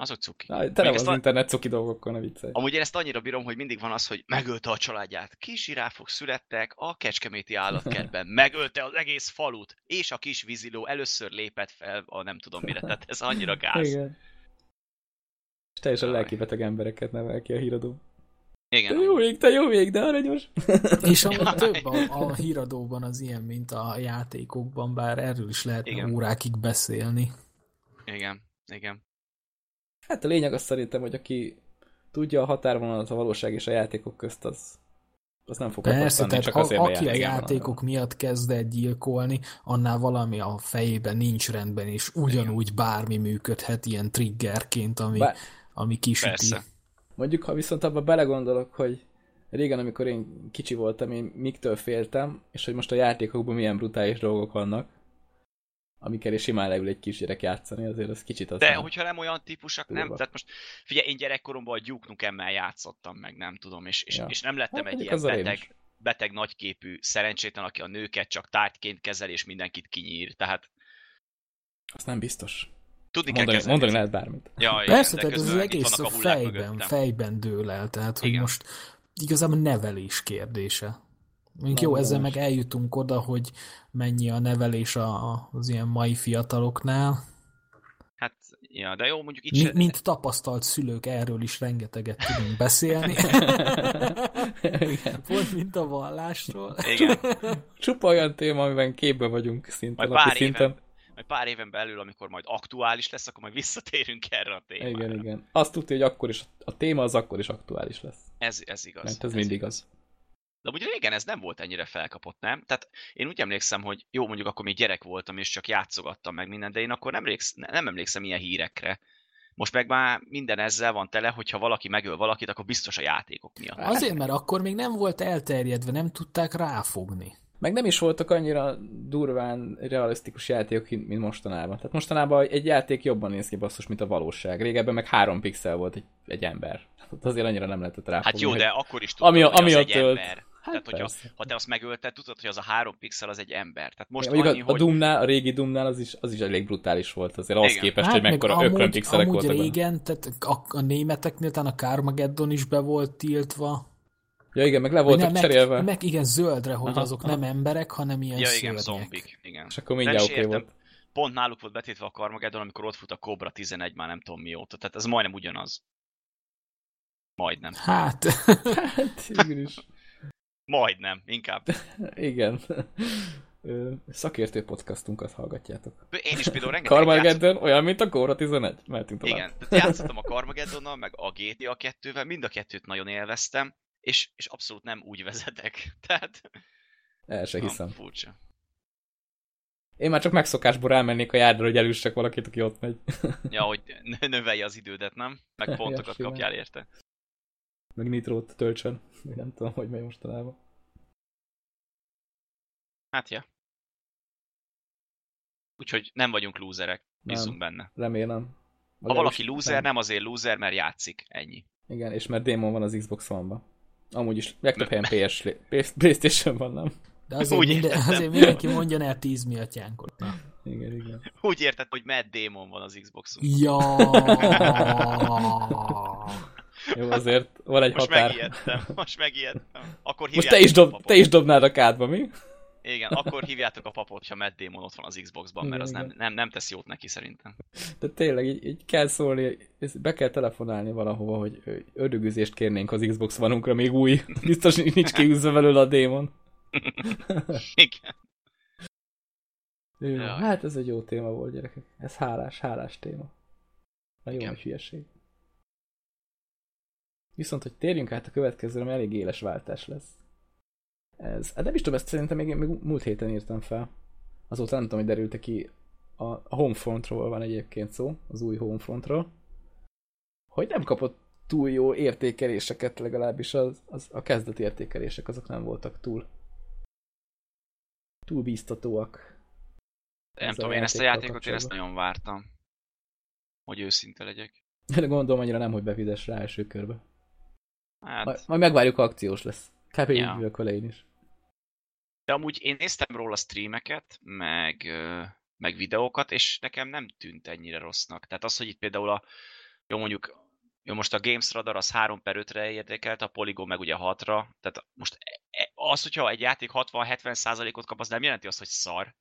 Azok cuki. Na, tele az a... internet cuki dolgokkal, ne viccelj. Amúgy én ezt annyira bírom, hogy mindig van az, hogy megölte a családját. Kis iráfok születtek a kecskeméti állatkertben. Megölte az egész falut. És a kis víziló először lépett fel a nem tudom mire. Tehát ez annyira gáz. Igen. És teljesen Jaj. lelkibeteg embereket nevel ki a híradó. Igen. Te jó ég, te jó ég, de aranyos. És amúgy több a, a híradóban az ilyen, mint a játékokban, bár erről is lehetne órákig beszélni. Igen, igen. Hát a lényeg az szerintem, hogy aki tudja a határvonalat a valóság és a játékok közt, az, az nem fog Persze, tehát csak azért, aki a játékok miatt kezd el gyilkolni, annál valami a fejében nincs rendben, és ugyanúgy bármi működhet ilyen triggerként, ami, Bár... ami kisüti. Persze. Mondjuk, ha viszont abba belegondolok, hogy régen, amikor én kicsi voltam, én miktől féltem, és hogy most a játékokban milyen brutális dolgok vannak, amikkel is simán leül egy kisgyerek játszani, azért az kicsit az De nem hogyha nem olyan típusak, nem? Tehát most figyelj, én gyerekkoromban a Duke Nukem-mel játszottam meg, nem tudom, és, és, ja. és nem lettem hát, egy ilyen beteg, beteg nagyképű szerencsétlen, aki a nőket csak tárgyként kezel, és mindenkit kinyír, tehát... Az nem biztos. Tudni mondani, kell mondani lehet bármit. Ja, Persze, tehát ez az egész a fejben, fejben dől el, tehát hogy Igen. most igazából nevelés kérdése. Még jó, ezzel meg eljutunk oda, hogy mennyi a nevelés a, az ilyen mai fiataloknál. Hát, ja, de jó, mondjuk itt Mi, se... Mint tapasztalt szülők, erről is rengeteget tudunk beszélni. Pont, mint a vallásról. Igen. Csupa olyan téma, amiben képbe vagyunk szinte. Majd pár, szinten. éven, majd pár éven belül, amikor majd aktuális lesz, akkor majd visszatérünk erre a témára. Igen, igen. Azt tudja, hogy akkor is a téma az akkor is aktuális lesz. Ez, ez igaz. Mert ez, ez mindig igaz. az. De amúgy régen ez nem volt ennyire felkapott, nem? Tehát én úgy emlékszem, hogy jó, mondjuk akkor még gyerek voltam, és csak játszogattam meg minden, de én akkor nem, rész, nem emlékszem ilyen hírekre. Most meg már minden ezzel van tele, hogyha valaki megöl valakit, akkor biztos a játékok miatt. Azért, mert akkor még nem volt elterjedve, nem tudták ráfogni. Meg nem is voltak annyira durván realisztikus játékok, mint mostanában. Tehát mostanában egy játék jobban néz ki basszus, mint a valóság. Régebben meg három pixel volt egy, egy ember. Tehát azért annyira nem lehetett ráfogni. Hát jó, de akkor is tudod, ami, hogy ami az egy ember. Hát Tehát, hogyha, ha te azt megölted, tudod, hogy az a három pixel az egy ember. Tehát most ja, annyi, a, a hogy... Doomnál, a régi Doomnál az is, az is elég brutális volt azért, ahhoz Igen. képest, hát hogy mekkora ökrön pixelek amúgy voltak régen, tehát a, a németeknél talán a Carmageddon is be volt tiltva. Ja igen, meg le voltak meg, cserélve. Meg, meg igen, zöldre, hogy aha, azok aha. nem emberek, hanem ilyen Ja igen, zombik. Igen. És akkor mindjárt oké okay volt. Pont náluk volt betétve a Carmageddon, amikor ott fut a Cobra 11, már nem tudom mióta. Tehát ez majdnem ugyanaz. Majdnem. Hát, hát is. Majdnem, inkább. Igen. Szakértő podcastunkat hallgatjátok. Én is például rengeteg Carmageddon olyan, mint a Cobra 11. Mehetünk tovább. Igen, tehát játszottam a Carmageddonnal, meg a GTA 2-vel, mind a kettőt nagyon élveztem, és, és abszolút nem úgy vezetek. Tehát... El se hiszem. Nem, furcsa. Én már csak megszokásból elmennék a járdra, hogy elüssek valakit, aki ott megy. ja, hogy növelje az idődet, nem? Meg pontokat ja, kapjál érte. Meg nitrót töltsön. Nem tudom, hogy megy mostanában. Hát ja. Úgyhogy nem vagyunk lúzerek. Bízunk nem, benne. Remélem. Ha valaki lúzer, nem azért lúzer, mert játszik. Ennyi. Igen, és mert démon van az Xbox One-ba. Amúgy is legtöbb helyen PS, PlayStation van, nem? De azért, minden, azért mindenki mondja el 10 miatyánkot. Na. Igen, igen. Úgy érted, hogy Mad Demon van az Xboxon. Ja. Jó, azért van egy most határ. Most megijedtem, most megijedtem. Akkor most te is, dob, te is dobnád a kádba, mi? Igen, akkor hívjátok a papot, ha Matt Damon ott van az Xboxban, mert az nem, nem, nem tesz jót neki szerintem. De tényleg, így, így kell szólni, be kell telefonálni valahova, hogy ördögüzést kérnénk az Xbox vanunkra, még új. Biztos nincs kiűzve belőle a démon. Igen. Jó, hát ez egy jó téma volt, gyerekek. Ez hálás, hálás téma. Na jó hülyeség. Viszont, hogy térjünk át a következőre, mert elég éles váltás lesz. Ez, hát nem is tudom, ezt szerintem még, még múlt héten írtam fel. Azóta nem tudom, hogy derült ki a, a Homefrontról van egyébként szó, az új Homefrontról. Hogy nem kapott túl jó értékeléseket, legalábbis az, az, a kezdeti értékelések azok nem voltak túl túl bíztatóak. Nem tudom, én ezt a játékot én ezt nagyon vártam. Hogy őszinte legyek. De gondolom annyira nem, hogy befizes rá első körbe. Hát... Majd, majd megvárjuk, ha akciós lesz. Kb. ja. így vele én is. De amúgy én néztem róla streameket, meg, meg videókat, és nekem nem tűnt ennyire rossznak. Tehát az, hogy itt például a, jó mondjuk jó, most a Games Radar az 3 per 5-re értékelt, a Polygon meg ugye 6-ra. Tehát most e, e, az, hogyha egy játék 60-70%-ot kap, az nem jelenti azt, hogy szar.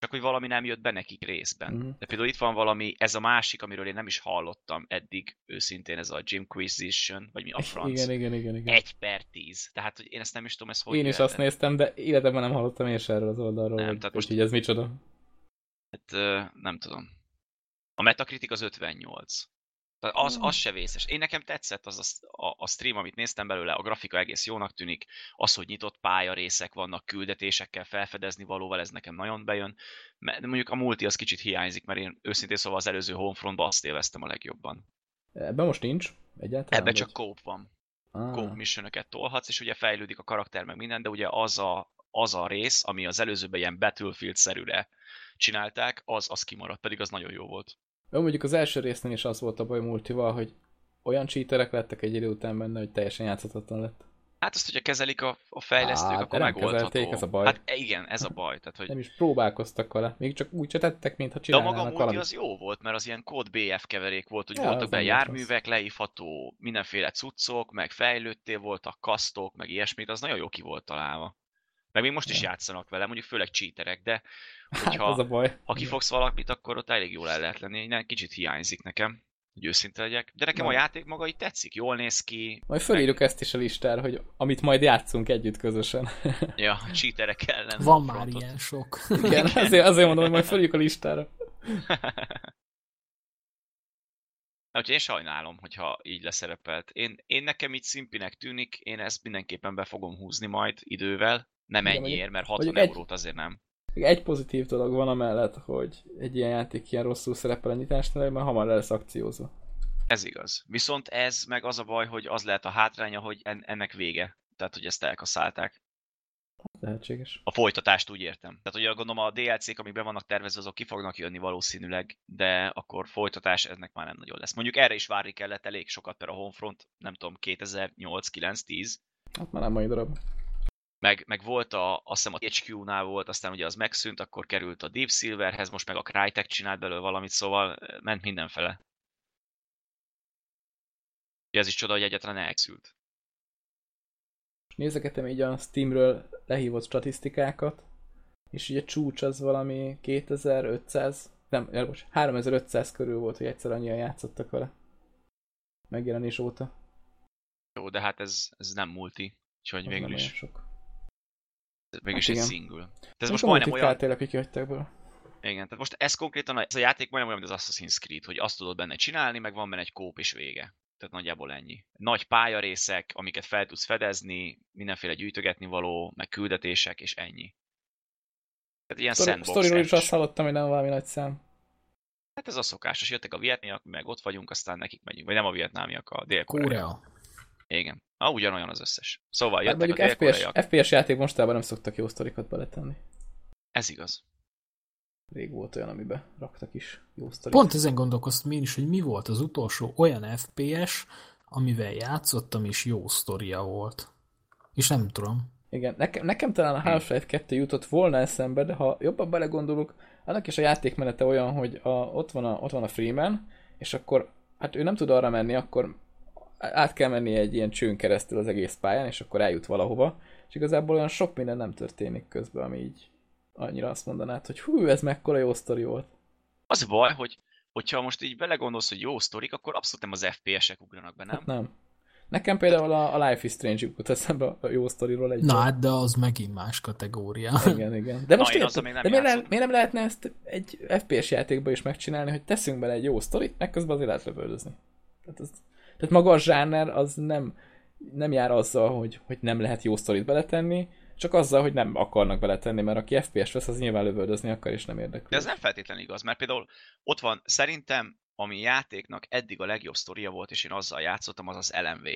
Csak hogy valami nem jött be nekik részben. Mm. De például itt van valami, ez a másik, amiről én nem is hallottam eddig, őszintén ez a Jimquisition, vagy mi a franc. Igen, igen, igen. igen. 1 per 10. Tehát, hogy én ezt nem is tudom, ez hogy Én is azt néztem, de életemben nem hallottam én erről az oldalról, nem, hogy, tehát most így ez micsoda. Hát nem tudom. A Metacritic az 58. Tehát az, az se vészes. Én nekem tetszett az a, a, a stream, amit néztem belőle, a grafika egész jónak tűnik, az, hogy nyitott pályarészek vannak, küldetésekkel felfedezni valóval, ez nekem nagyon bejön. De mondjuk a multi az kicsit hiányzik, mert én őszintén szóval az előző Homefrontban azt élveztem a legjobban. Ebben most nincs egyáltalán? Ebben csak kóp van. Ah. Kóp missionöket tolhatsz, és ugye fejlődik a karakter meg minden, de ugye az a, az a rész, ami az előzőben ilyen Battlefield-szerűre csinálták, az, az kimaradt, pedig az nagyon jó volt. Jó, mondjuk az első résznél is az volt a baj multival, hogy olyan cheaterek lettek egy idő után benne, hogy teljesen játszhatatlan lett. Hát azt, hogyha kezelik a, a fejlesztők, Á, akkor megoldható. Ez a baj. Hát igen, ez a baj. Tehát, hogy... Nem is próbálkoztak vele, még csak úgy se tettek, mintha csinálnának De a maga multi az jó volt, mert az ilyen kód BF keverék volt, hogy ja, voltak be járművek, leívható mindenféle cuccok, meg fejlődtél voltak, kasztok, meg ilyesmit, az nagyon jó ki volt találva. Meg még most is játszanak vele, mondjuk főleg cheaterek, de hát, hogyha hát az a baj. ha kifogsz valamit, akkor ott elég jól el lehet lenni. Nem, kicsit hiányzik nekem, hogy őszinte legyek. De nekem Na. a játék maga így tetszik, jól néz ki. Majd fölírjuk meg... ezt is a listára, hogy amit majd játszunk együtt közösen. ja, cheaterek ellen. Van már frontot. ilyen sok. Igen, azért, azért mondom, hogy majd fölírjuk a listára. Úgyhogy én sajnálom, hogyha így leszerepelt. Én, én nekem így szimpinek tűnik, én ezt mindenképpen be fogom húzni majd idővel, nem Igen, ennyiért, mert 60 eurót azért nem. Egy pozitív dolog van amellett, hogy egy ilyen játék ilyen rosszul szerepel a nyitásnál, mert hamar lesz akciózva. Ez igaz. Viszont ez meg az a baj, hogy az lehet a hátránya, hogy ennek vége. Tehát, hogy ezt elkaszálták. Lehetséges. A folytatást úgy értem. Tehát ugye gondolom a DLC-k, amik be vannak tervezve, azok ki fognak jönni valószínűleg, de akkor folytatás eznek már nem nagyon lesz. Mondjuk erre is várni kellett elég sokat, per a Homefront, nem tudom, 2008, 9, 10. Hát már nem mai darab meg, meg volt a, azt hiszem a HQ-nál volt, aztán ugye az megszűnt, akkor került a Deep Silverhez, most meg a Crytek csinált belőle valamit, szóval ment mindenfele. Ez is csoda, hogy egyetlen elszült. Nézegetem így a Steamről lehívott statisztikákat, és ugye csúcs az valami 2500, nem, most 3500 körül volt, hogy egyszer annyian játszottak vele. Megjelenés óta. Jó, de hát ez, ez nem multi, úgyhogy végül is. Sok mégis hát egy single. Ez most majdnem olyan... Jöttek belőle. Igen, tehát most ez konkrétan, ez a játék majdnem olyan, mint az Assassin's Creed, hogy azt tudod benne csinálni, meg van benne egy kóp és vége. Tehát nagyjából ennyi. Nagy pályarészek, amiket fel tudsz fedezni, mindenféle gyűjtögetni való, meg küldetések, és ennyi. Tehát ilyen Story, sandbox Storyról is azt hallottam, hogy nem valami nagy szám. Hát ez a szokásos. Jöttek a vietniak, meg ott vagyunk, aztán nekik megyünk. Vagy nem a vietnámiak, a dél Korea. Igen. Ah, ugyanolyan az összes. Szóval hát jöttek hát a FPS, FPS játék mostában nem szoktak jó sztorikat beletenni. Ez igaz. Rég volt olyan, amiben raktak is jó sztorikat. Pont ezen gondolkoztam én is, hogy mi volt az utolsó olyan FPS, amivel játszottam, és jó sztoria volt. És nem tudom. Igen, nekem, nekem talán a Half-Life 2 jutott volna eszembe, de ha jobban belegondolok, annak is a játékmenete olyan, hogy a, ott, van a, ott van a Freeman, és akkor hát ő nem tud arra menni, akkor át kell menni egy ilyen csőn keresztül az egész pályán, és akkor eljut valahova, és igazából olyan sok minden nem történik közben, ami így annyira azt mondanád, hogy hú, ez mekkora jó sztori volt. Az a baj, hogy hogyha most így belegondolsz, hogy jó sztorik, akkor abszolút nem az FPS-ek ugranak be, nem? Hát nem. Nekem például a, a Life is Strange jutott eszembe a jó sztoriról egy. Na hát, de az megint más kategória. Igen, igen. De most értem, de miért nem, miért nem lehetne ezt egy FPS játékban is megcsinálni, hogy teszünk bele egy jó sztorit, meg közben azért lehet lövöldözni. Tehát, az, tehát maga a zsáner az nem, nem jár azzal, hogy, hogy nem lehet jó sztorit beletenni, csak azzal, hogy nem akarnak beletenni, mert aki FPS vesz, az nyilván lövöldözni akar, és nem érdekel. De ez nem feltétlenül igaz, mert például ott van, szerintem, ami játéknak eddig a legjobb sztoria volt, és én azzal játszottam, az az lmv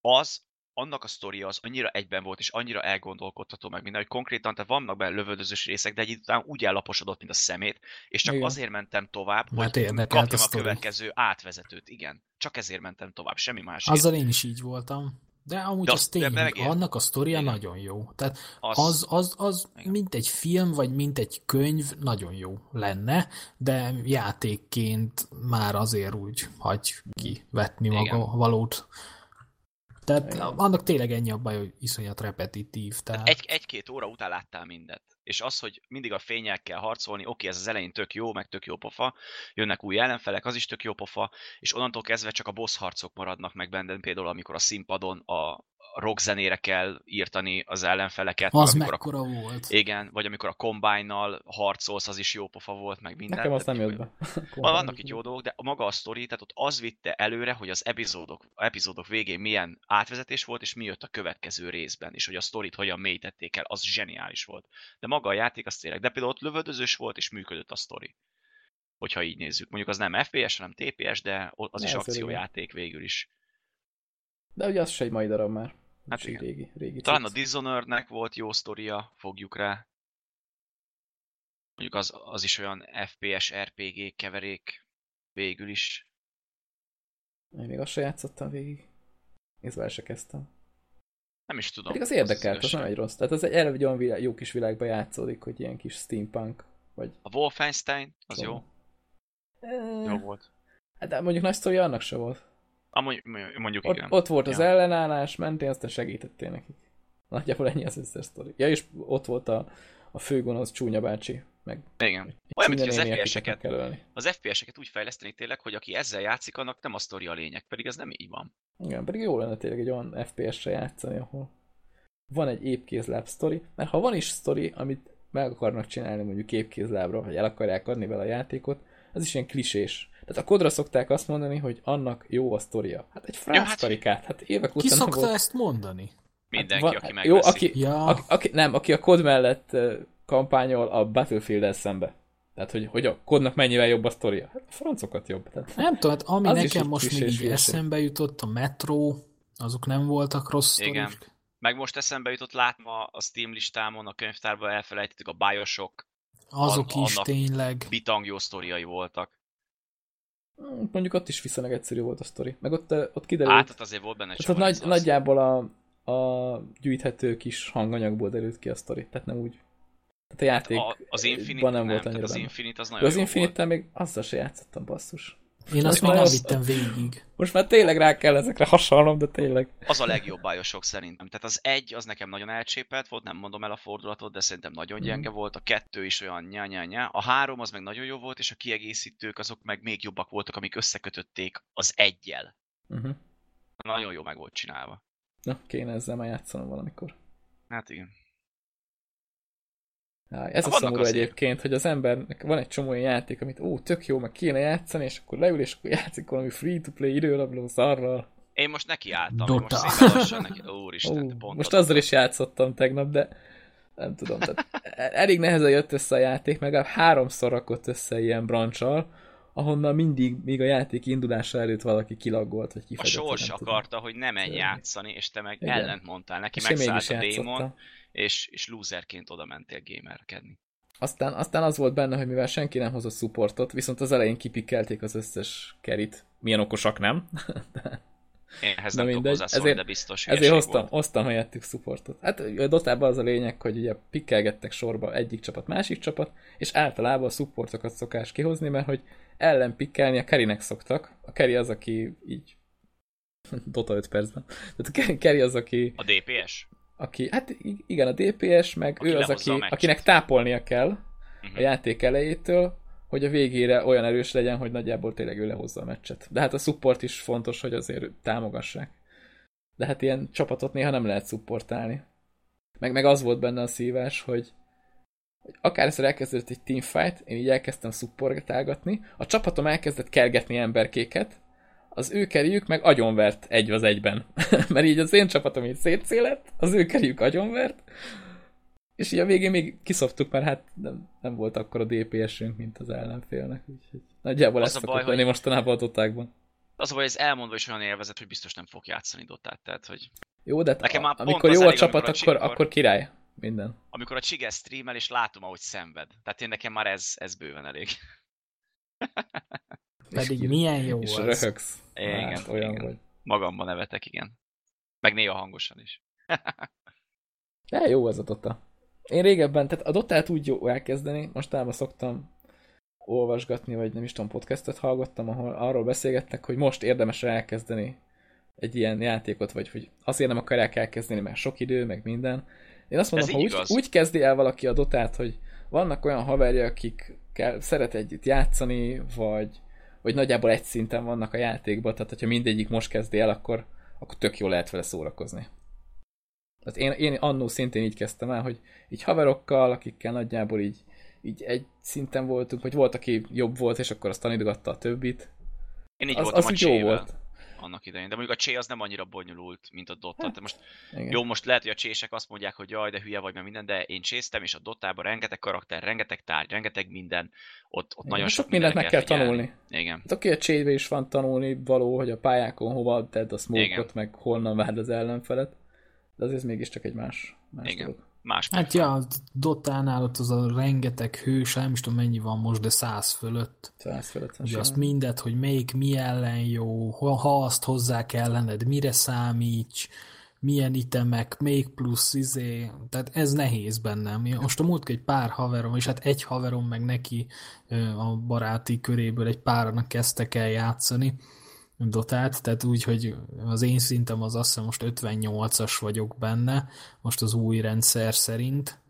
Az, annak a sztoria az annyira egyben volt, és annyira elgondolkodható meg minden, hogy konkrétan, tehát vannak benne lövöldözős részek, de egy után úgy ellaposodott, mint a szemét, és csak igen. azért mentem tovább, Mert hogy kapjam a, a következő átvezetőt, igen. Csak ezért mentem tovább, semmi más. Azzal én is így voltam. De amúgy de az tény, hogy annak a sztoria Igen. nagyon jó. Tehát az, az, az, az mint egy film, vagy mint egy könyv nagyon jó lenne, de játékként már azért úgy hagy kivetni maga Igen. valót. Tehát Igen. annak tényleg ennyi a baj, hogy iszonyat repetitív. Tehát... Egy, egy-két óra után láttál mindent. És az, hogy mindig a fényel kell harcolni, oké, ez az elején tök jó, meg tök jó pofa, jönnek új ellenfelek, az is tök jó pofa, és onnantól kezdve csak a boss harcok maradnak meg benned, például amikor a színpadon a, rockzenére kell írtani az ellenfeleket. Az mekkora a, volt. Igen, vagy amikor a combine harcolsz, az is jó pofa volt, meg minden. Nekem azt nem jött be. Vannak itt jó dolgok, de maga a sztori, tehát ott az vitte előre, hogy az epizódok, epizódok végén milyen átvezetés volt, és mi jött a következő részben, és hogy a sztorit hogyan mélyítették el, az zseniális volt. De maga a játék az tényleg, de például ott lövöldözős volt, és működött a sztori. Hogyha így nézzük. Mondjuk az nem FPS, hanem TPS, de az ne, is akciójáték végül is. De ugye az se egy mai darab már. Hát igen. Régi, régi Talán a Dishonored-nek volt jó sztoria, fogjuk rá. Mondjuk az, az is olyan FPS RPG keverék végül is. Én még azt se játszottam végig. Én se kezdtem. Nem is tudom. Pedig az érdekelt, az, az nem egy rossz. Tehát az egy eleve egy olyan világ, jó kis világba játszódik, hogy ilyen kis steampunk. Vagy... A Wolfenstein, az jó. jó. Jó volt. Hát de mondjuk nagy sztori annak se volt. Amúgy, mondjuk ott, igen. Ott volt az ja. ellenállás, mentél, aztán segítettél nekik. Nagyjából ennyi az összes sztori. Ja, és ott volt a, a főgonosz csúnya bácsi. Meg igen. Olyan, mint az FPS-eket, az FPS-eket úgy fejleszteni tényleg, hogy aki ezzel játszik, annak nem a sztori a lényeg, pedig ez nem így van. Igen, pedig jó lenne tényleg egy olyan FPS-re játszani, ahol van egy épkézláb sztori, mert ha van is sztori, amit meg akarnak csinálni mondjuk épkézlábra, vagy el akarják adni vele a játékot, az is ilyen klisés. Tehát a kodra szokták azt mondani, hogy annak jó a sztoria. Hát egy frászt ja, hát. Hát évek Ki után szokta volt... ezt mondani? Mindenki, hát van, aki megveszi. Jó, aki, ja. aki, aki, nem, aki a kod mellett kampányol a battlefield szembe. Tehát, hogy, hogy a kodnak mennyivel jobb a sztoria. Hát a francokat jobb. Tehát nem tudom, hát ami nekem most még eszembe jutott, a Metro, azok nem voltak rossz Igen. Sztorik. Meg most eszembe jutott látva a Steam listámon, a könyvtárban elfelejtettük a Bioshock. Azok a, is tényleg. Bitang jó sztoriai voltak. Mondjuk ott is viszonylag egyszerű volt a sztori. Meg ott, ott kiderült... Hát ott azért volt benne Tehát ott nagy, nagyjából a, a gyűjthető kis hanganyagból derült ki a sztori. Tehát nem úgy... Tehát a játék a, az Infinite nem, volt annyira az Infinite az nagyon Az Infinite még azzal se játszottam, basszus. Én azt még nem vittem végig. Most már tényleg rá kell ezekre hasonlom, de tényleg. Az a legjobb bajosok szerintem. Tehát az egy, az nekem nagyon elcsépelt volt, nem mondom el a fordulatot, de szerintem nagyon mhm. gyenge mm. volt. A kettő is olyan nya nya nya. A három az meg nagyon jó volt, és a kiegészítők azok meg még jobbak voltak, amik összekötötték az egyel. Uh-huh. Nagyon jó meg volt csinálva. Na, kéne ezzel már játszanom valamikor. Hát igen. Ez a szomorú egyébként, hogy az embernek van egy csomó olyan játék, amit ó, tök jó, meg kéne játszani, és akkor leül, és akkor játszik valami free-to-play időrabló szarral. Én most neki álltam, Dota. most neki, úristen, ó, pont Most azzal is játszottam tegnap, de nem tudom, tehát elég nehezen jött össze a játék, meg háromszor rakott össze ilyen brancsal, ahonnan mindig, még a játék indulása előtt valaki kilaggolt, vagy kifedett. A sors akarta, tudom. hogy ne menj játszani, és te meg Igen. ellent mondtál neki, megszállt a démon, és, és loserként oda mentél gamerkedni. Aztán, aztán az volt benne, hogy mivel senki nem hozott supportot, viszont az elején kipikkelték az összes kerit. Milyen okosak, nem? de... Én ehhez nem mindegy. ezért, de biztos Ezért hoztam, volt. hoztam helyettük supportot. Hát a Dotában az a lényeg, hogy ugye pikkelgettek sorba egyik csapat, másik csapat, és általában a supportokat szokás kihozni, mert hogy ellen pikkelni a Kerinek szoktak. A Keri az, aki így Dota 5 percben. Tehát a Keri az, aki... A DPS? Aki, hát igen, a DPS, meg aki ő az, aki, akinek tápolnia kell uh-huh. a mhm. játék elejétől, hogy a végére olyan erős legyen, hogy nagyjából tényleg ő lehozza a meccset. De hát a support is fontos, hogy azért támogassák. De hát ilyen csapatot néha nem lehet supportálni. Meg, meg az volt benne a szívás, hogy, hogy akárszor elkezdődött egy teamfight, én így elkezdtem supportálgatni, a csapatom elkezdett kergetni emberkéket, az ő kerjük meg agyonvert egy az egyben. Mert így az én csapatom így szétszélett, az ő kerjük agyonvert, és így a végén még kiszoptuk, mert hát nem, nem volt akkor a DPS-ünk, mint az ellenfélnek, úgyhogy nagyjából az ezt szokott lenni hogy... mostanában a dotákban. Az a baj, ez elmondva is olyan élvezet, hogy biztos nem fog játszani dotát, tehát hogy... Jó, de Nekem a, amikor jó a elég, csapat, akkor, a akkor király minden. Amikor a Csige streamel, és látom, ahogy szenved. Tehát én nekem már ez, ez bőven elég. Pedig milyen jó és az. röhögsz. Igen, hát, olyan igen. vagy. Magamban nevetek, igen. Meg néha hangosan is. De jó az a Dota. Én régebben, tehát a Dotát úgy jó elkezdeni, mostában szoktam olvasgatni, vagy nem is tudom, podcastot hallgattam, ahol arról beszélgettek, hogy most érdemes elkezdeni egy ilyen játékot, vagy hogy azért nem akarják elkezdeni, mert sok idő, meg minden. Én azt mondom, ha úgy, úgy kezdi el valaki a Dotát, hogy vannak olyan haverja, akik kell, szeret együtt játszani, vagy vagy nagyjából egy szinten vannak a játékban, tehát hogyha mindegyik most kezdi el, akkor, akkor tök jó lehet vele szórakozni. Tehát én, én annó szintén így kezdtem el, hogy így haverokkal, akikkel nagyjából így, így egy szinten voltunk, vagy volt, aki jobb volt, és akkor azt tanítgatta a többit. Én így az, voltam az a jó volt annak idején. De mondjuk a csé az nem annyira bonyolult, mint a Dota. Hát, most, jó, most lehet, hogy a csések azt mondják, hogy jaj, de hülye vagy, mert minden, de én csésztem, és a Dotában rengeteg karakter, rengeteg tárgy, rengeteg minden, ott, ott nagyon sok, sok mindent meg kell figyelni. tanulni. Igen. Hát oké, a csébe is van tanulni való, hogy a pályákon hova tedd a smoke meg honnan vád az ellenfelet, de azért mégiscsak egy más, más Igen. dolog más Hát ja, a Dotánál ott az a rengeteg hős, nem is tudom mennyi van most, de száz fölött. Száz fölött. Ugye azt mindet, hogy melyik mi ellen jó, ha, ha azt hozzá ellened, mire számíts, milyen itemek, még plusz, izé, tehát ez nehéz bennem. Most a múlt egy pár haverom, és hát egy haverom meg neki a baráti köréből egy párnak kezdtek el játszani, dotát, tehát úgy, hogy az én szintem az azt hiszem most 58-as vagyok benne, most az új rendszer szerint,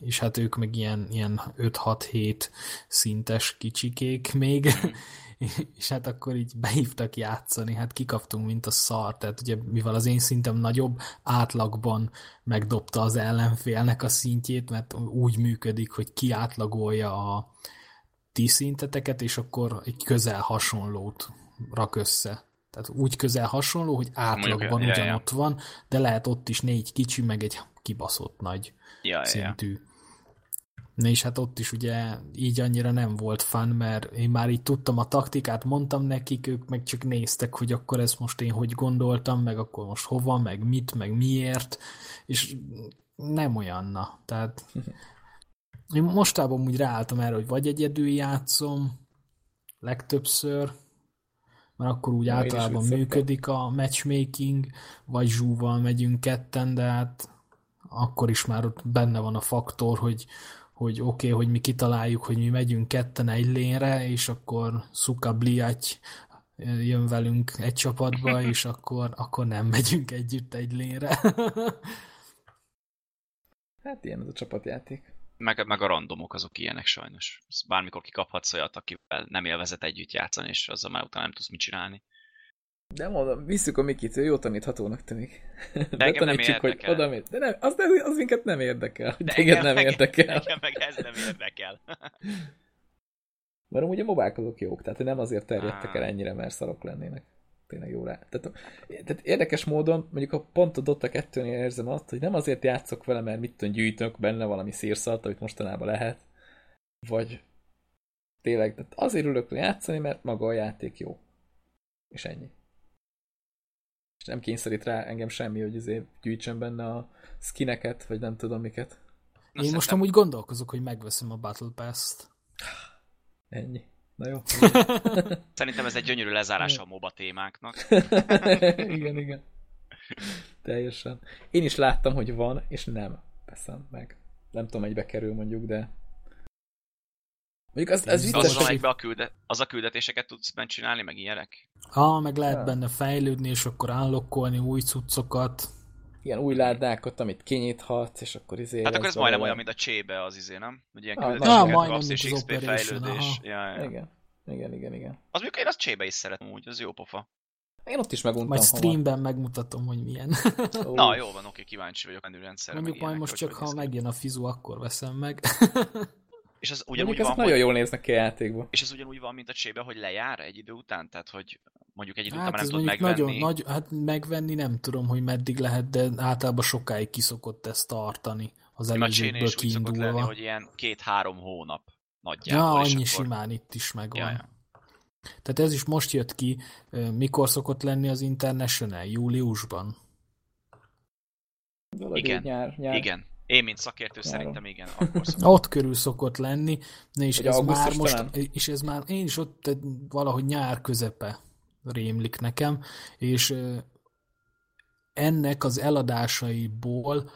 és hát ők meg ilyen, ilyen 5-6-7 szintes kicsikék még, és hát akkor így behívtak játszani, hát kikaptunk, mint a szar, tehát ugye mivel az én szintem nagyobb, átlagban megdobta az ellenfélnek a szintjét, mert úgy működik, hogy ki átlagolja a ti szinteteket, és akkor egy közel hasonlót rak össze. Tehát úgy közel hasonló, hogy átlagban ja, ugyanott ja. van, de lehet ott is négy kicsi, meg egy kibaszott nagy ja, szintű. Ja. Na és hát ott is ugye így annyira nem volt fun, mert én már így tudtam a taktikát, mondtam nekik, ők meg csak néztek, hogy akkor ezt most én hogy gondoltam, meg akkor most hova, meg mit, meg miért, és nem olyanna. Tehát én mostában úgy ráálltam erre, hogy vagy egyedül játszom, legtöbbször, mert akkor úgy Na, általában működik a matchmaking, vagy zsúval megyünk ketten, de hát akkor is már ott benne van a faktor, hogy, hogy oké, okay, hogy mi kitaláljuk, hogy mi megyünk ketten egy lénre, és akkor Szuka Bliaty jön velünk egy csapatba, és akkor, akkor nem megyünk együtt egy lénre. hát ilyen az a csapatjáték meg, meg a randomok azok ilyenek sajnos. Bármikor kikaphatsz olyat, akivel nem élvezet együtt játszani, és azzal már utána nem tudsz mit csinálni. De mondom, visszük a Mikit, ő jó taníthatónak tűnik. De engem nem érdekel. hogy oda mér. De nem, az, nem, az minket nem érdekel. De engem nem meg, érdekel. Engem meg ez nem érdekel. Mert amúgy a mobák azok jók, tehát nem azért terjedtek el ennyire, mert szarok lennének tényleg jó rá. Tehát, tehát érdekes módon, mondjuk a pont a Dota 2-nél érzem azt, hogy nem azért játszok vele, mert mit tudom, gyűjtök benne valami szírszalt, amit mostanában lehet, vagy tényleg, tehát azért ülök le játszani, mert maga a játék jó. És ennyi. És nem kényszerít rá engem semmi, hogy azért gyűjtsem benne a skineket, vagy nem tudom miket. Na, Én most amúgy gondolkozok, hogy megveszem a Battle Pass-t. Ennyi. Na jó. Szerintem ez egy gyönyörű lezárása a MOBA témáknak. igen, igen. Teljesen. Én is láttam, hogy van, és nem veszem meg. Nem tudom, egybe kerül mondjuk, de... Mondjuk az, ez vicces, az, hogy... a külde... az a küldetéseket tudsz benne csinálni, meg ilyenek? Ah, meg lehet ja. benne fejlődni, és akkor állokkolni új cuccokat. Ilyen új ládákat, amit kinyithatsz, és akkor izé... Hát akkor ez majdnem olyan, mint a csébe az izé, nem? Hogy ilyen ah, küldetéseket kapsz, és XP fejlődés. Ja, ja. Igen. Igen, igen, igen. Az mondjuk én azt csébe is szeretem úgy, az jó pofa. Én ott is meguntam Majd streamben hamar. megmutatom, hogy milyen. Oh. Na, jó van, oké, kíváncsi vagyok a rendszerre. Mondjuk majd most csak, ha megjön a fizu, akkor veszem meg. És az ugyanúgy van, nagyon hogy... jól néznek ki a játékban. És ez ugyanúgy van, mint a csébe, hogy lejár egy idő után? Tehát, hogy mondjuk egy idő hát után nem tudod megvenni? Nagyon, nagy, hát megvenni nem tudom, hogy meddig lehet, de általában sokáig kiszokott ezt tartani az előzőkből kiindulva. Lenni, hogy ilyen két-három hónap nagyjából. Ja, annyi akkor... simán itt is megvan. Ja, ja. Tehát ez is most jött ki. Mikor szokott lenni az International? Júliusban? igen, nyár, nyár. igen. Én, mint szakértő, Nyáron. szerintem igen. Akkor ott körül szokott lenni, és ez már most, talán? és ez már, én is ott valahogy nyár közepe rémlik nekem, és ennek az eladásaiból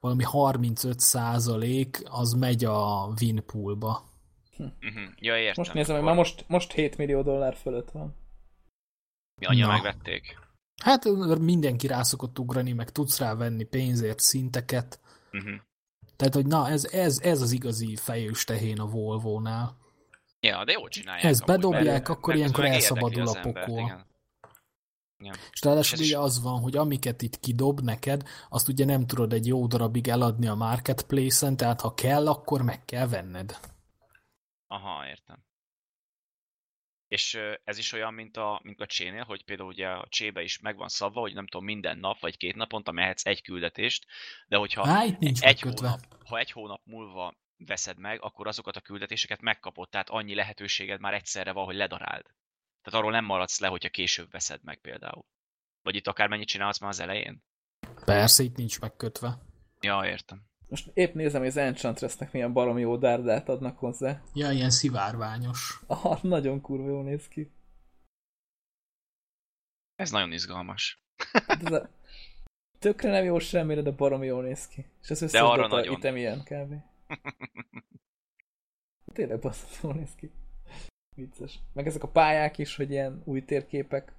valami 35 százalék az megy a Winpoolba. Hm. Uh-huh. Ja, értem. Most nézem, hogy már most, most 7 millió dollár fölött van. Mi annyira Na. megvették? Hát mindenki rá szokott ugrani, meg tudsz rá venni pénzért szinteket. Uh-huh. Tehát, hogy na, ez, ez, ez az igazi fejős tehén a Volvo-nál. Ja, de jól csinálják. Ezt bedobják, mert, akkor mert ilyenkor elszabadul a pokol. Igen. És ráadásul ugye az van, hogy amiket itt kidob neked, azt ugye nem tudod egy jó darabig eladni a marketplace-en, tehát ha kell, akkor meg kell venned. Aha, értem. És ez is olyan, mint a, mint a csénél, hogy például ugye a csébe is megvan szabva, hogy nem tudom, minden nap vagy két naponta mehetsz egy küldetést, de hogyha Há, egy, hónap, ha egy hónap múlva veszed meg, akkor azokat a küldetéseket megkapod, tehát annyi lehetőséged már egyszerre van, hogy ledaráld. Tehát arról nem maradsz le, hogyha később veszed meg például. Vagy itt akár mennyit csinálsz már az elején? Persze, itt nincs megkötve. Ja, értem. Most épp nézem, hogy az Enchantressnek milyen baromi jó dárdát adnak hozzá. Ja, ilyen szivárványos. Aha, nagyon kurva jól néz ki. Ez nagyon izgalmas. Ez a... Tökre nem jó semmire, de baromi jól néz ki. És az összes arra nagyon. item ilyen kb. Tényleg baszott jól néz ki. Vicces. Meg ezek a pályák is, hogy ilyen új térképek.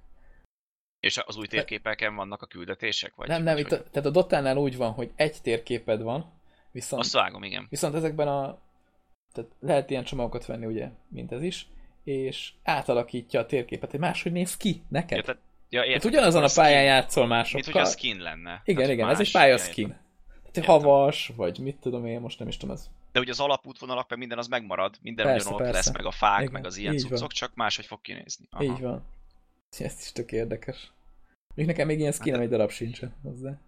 És az új térképeken vannak a küldetések? Vagy nem, nem, itt a, tehát a Dotánál úgy van, hogy egy térképed van, Viszont, Azt vágom, igen. Viszont ezekben a... Tehát lehet ilyen csomagokat venni, ugye, mint ez is, és átalakítja a térképet, hogy máshogy néz ki neked. Ja, tehát, ja, értem, hát ugyanazon a pályán játszol másokkal. Mint hogy a skin lenne. Igen, tehát igen, ez egy pálya skin. Tehát havas, vagy mit tudom én, most nem is tudom ez. De ugye az alapútvonalak, meg minden az megmarad, minden persze, ugyanott persze. lesz, meg a fák, igen, meg az ilyen cuccok, csak máshogy fog kinézni. Aha. Így van. Ez is tök érdekes. Még nekem még ilyen skinem hát, egy darab sincsen hozzá.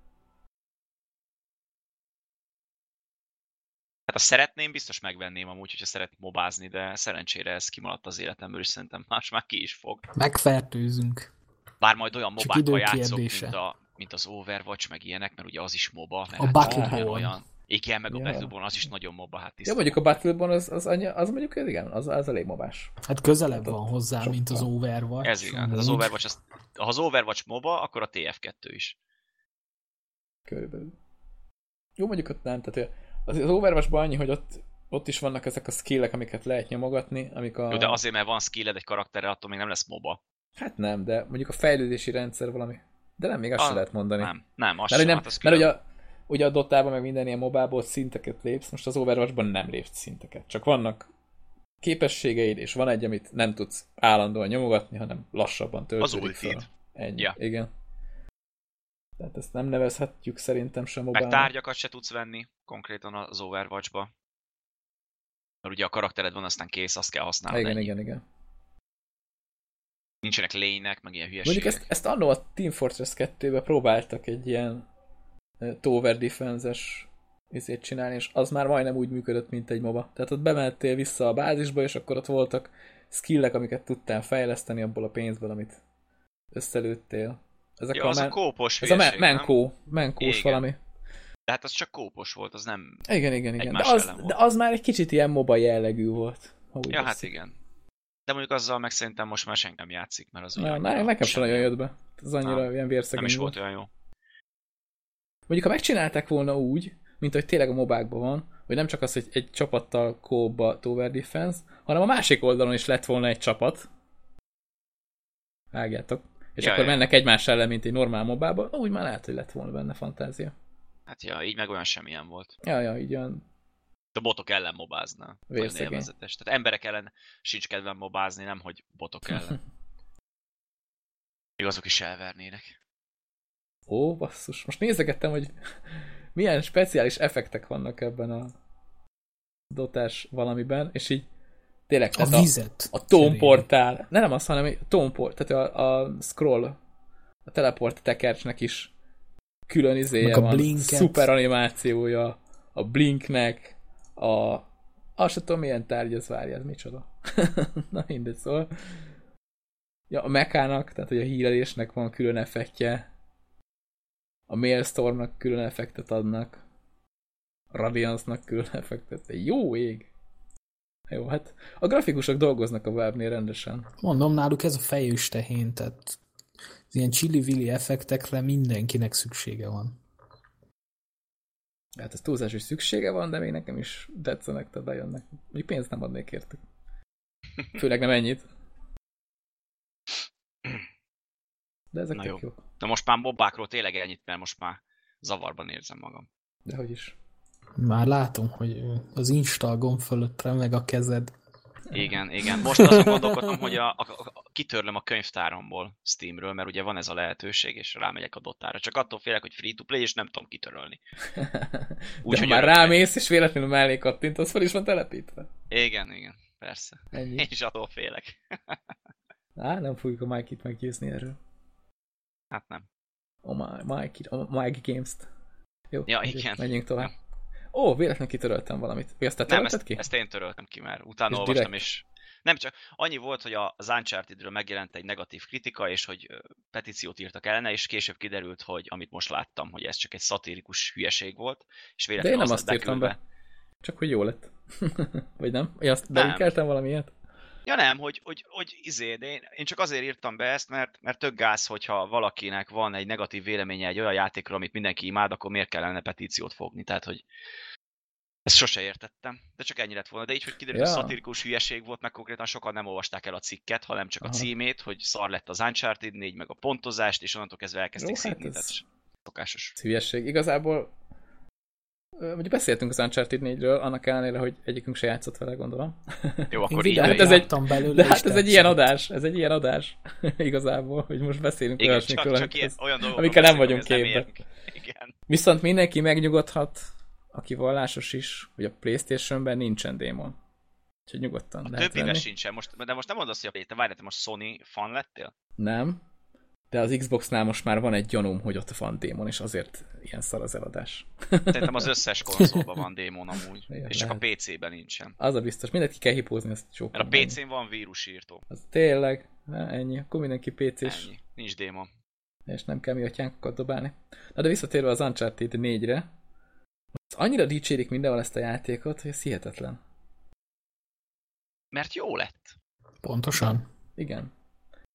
Hát a szeretném, biztos megvenném amúgy, hogyha szeretnék mobázni, de szerencsére ez kimaradt az életemből, és szerintem más már ki is fog. Megfertőzünk. Bár majd olyan mobákkal játszok, mint, a, mint az Overwatch, meg ilyenek, mert ugye az is moba. a hát Battleborn. Olyan, igen, meg a ja. Battleborn az is nagyon moba. Hát ja, mondjuk a Battleborn az, az, az, az mondjuk igen, az, az elég mobás. Hát közelebb van hozzá, sokkal. mint az Overwatch. Ez igen, hát az Overwatch, az, ha az Overwatch moba, akkor a TF2 is. Körülbelül. Jó, mondjuk ott nem, tehát az, az Overwatch-ban annyi, hogy ott, ott is vannak ezek a skillek, amiket lehet nyomogatni, amik a... Jó, de azért, mert van skilled egy karakterre, attól még nem lesz MOBA. Hát nem, de mondjuk a fejlődési rendszer valami... De nem, még azt a... sem lehet mondani. Nem, nem, azt mert, sem, nem, hát mert ugye a, ugye a Dotában meg minden ilyen mobából szinteket lépsz, most az Overwatchban nem lépsz szinteket. Csak vannak képességeid, és van egy, amit nem tudsz állandóan nyomogatni, hanem lassabban töltődik Az fel. Ennyi. Ja. Igen. Tehát ezt nem nevezhetjük szerintem sem mobile. Meg tárgyakat se tudsz venni konkrétan az Overwatch-ba. Mert ugye a karaktered van, aztán kész, azt kell használni. Igen, igen, igen. Nincsenek lénynek, meg ilyen hülyeségek. Mondjuk ezt, ezt annó a Team Fortress 2-be próbáltak egy ilyen tower defense-es izét csinálni, és az már majdnem úgy működött, mint egy MOBA. Tehát ott bementél vissza a bázisba, és akkor ott voltak skillek, amiket tudtál fejleszteni abból a pénzből, amit összelőttél. Ezek ja, a az men... a kópos Ez a men- menkó, menkós igen. valami. De hát az csak kópos volt, az nem Igen, igen, igen. De az, volt. de az már egy kicsit ilyen MOBA jellegű volt. Ja, veszik. hát igen. De mondjuk azzal meg szerintem most már senki nem játszik, mert az ja, ne, nekem sem nagyon jött be. Az annyira nem, ilyen vérszegény Nem is volt olyan jó. Mondjuk, ha megcsinálták volna úgy, mint hogy tényleg a mobákban van, hogy nem csak az, hogy egy csapattal kóba Tower Defense, hanem a másik oldalon is lett volna egy csapat. Vágjátok és ja, akkor ja. mennek egymás ellen, mint egy normál mobába, úgy már lehet, hogy lett volna benne fantázia. Hát ja, így meg olyan semmilyen volt. Ja, ja, így olyan a botok ellen mobázna. Tehát emberek ellen sincs kedvem mobázni, nem hogy botok ellen. Még azok is elvernének. Ó, basszus. Most nézegettem, hogy milyen speciális effektek vannak ebben a dotás valamiben, és így tényleg, a vizet. A, a tónportál, ne nem azt, hanem a tónport, tehát a, a scroll, a teleport tekercsnek is külön izéje van, blinket. szuper animációja, a blinknek, a azt tudom, milyen tárgy ez várja, ez micsoda. Na mindegy, szóval. Ja, a mekának, tehát hogy a hírelésnek van külön effektje, a Mailstormnak külön effektet adnak, a Radiance-nak külön effektet, jó ég! Jó, hát a grafikusok dolgoznak a webnél rendesen. Mondom, náluk ez a fejős tehén, tehát az ilyen chili effektekre mindenkinek szüksége van. Hát ez túlzás, hogy szüksége van, de még nekem is tetszenek, tehát bejönnek. Még pénzt nem adnék értük. Főleg nem ennyit. De ezek Na jó. jók. De most már bobbákról tényleg ennyit, mert most már zavarban érzem magam. De hogy is. Már látom, hogy az Insta gomb fölött meg a kezed. Igen, igen. Most azon gondolkodom, hogy a, a, a, kitörlöm a könyvtáromból Steamről, mert ugye van ez a lehetőség, és rámegyek a dotára. Csak attól félek, hogy free-to-play, és nem tudom kitörölni. Úgy, De már rámész, és véletlenül mellé kattintasz, fel is van telepítve. Igen, igen, persze. Ennyi. Én is attól félek. Á, nem fogjuk a Mike-it meggyőzni erről. Hát nem. A Mike, a Mike Games-t. Jó, ja, igen. menjünk tovább. Nem. Ó, véletlenül kitöröltem valamit. Mi ezt te nem, ezt, ki? ezt én töröltem ki, mert utána és olvastam, direkt? és nem csak annyi volt, hogy az Uncharted-ről megjelent egy negatív kritika, és hogy petíciót írtak ellene, és később kiderült, hogy amit most láttam, hogy ez csak egy szatirikus hülyeség volt, és véletlenül De én nem azt, azt írtam be. Csak hogy jó lett. Vagy nem? Én azt belinkeltem valamiért? Ja nem, hogy, hogy, hogy izé, de én, én csak azért írtam be ezt, mert, mert tök gáz, hogyha valakinek van egy negatív véleménye egy olyan játékról, amit mindenki imád, akkor miért kellene petíciót fogni? Tehát, hogy ezt sose értettem, de csak ennyi lett volna. De így, hogy kiderült, hogy szatirikus hülyeség volt, meg konkrétan sokan nem olvasták el a cikket, hanem csak a Aha. címét, hogy szar lett az Uncharted 4, meg a pontozást, és onnantól kezdve elkezdték Jó, szívni. Hát ez szokásos. Hülyeség. Igazából Ugye beszéltünk az Uncharted 4-ről, annak ellenére, hogy egyikünk se játszott vele, gondolom. Jó, akkor így hát ez egy, belőle de hát ez egy ilyen adás, ez egy ilyen adás igazából, hogy most beszélünk Igen, olyasmikről, csak, csak ilyen, olyan amikkel nem vagyunk képbe. Igen. Viszont mindenki megnyugodhat, aki vallásos is, hogy a Playstation-ben nincsen démon. Úgyhogy nyugodtan. A többiben sincsen. Most, de most nem mondasz, hogy a te várj, te most Sony fan lettél? Nem. De az Xboxnál most már van egy gyanúm, hogy ott van démon, és azért ilyen szar az eladás. Szerintem az összes konzolban van démon amúgy, ja, és csak lehet. a PC-ben nincsen. Az a biztos, mindenki kell hipózni ezt sokkal. Mert a PC-n van vírusírtó. Az tényleg, ennyi, akkor mindenki PC-s. Ennyi, nincs démon. És nem kell mi atyánkokat dobálni. Na de visszatérve az Uncharted 4-re, annyira dicsérik mindenhol ezt a játékot, hogy ez hihetetlen. Mert jó lett. Pontosan. Igen.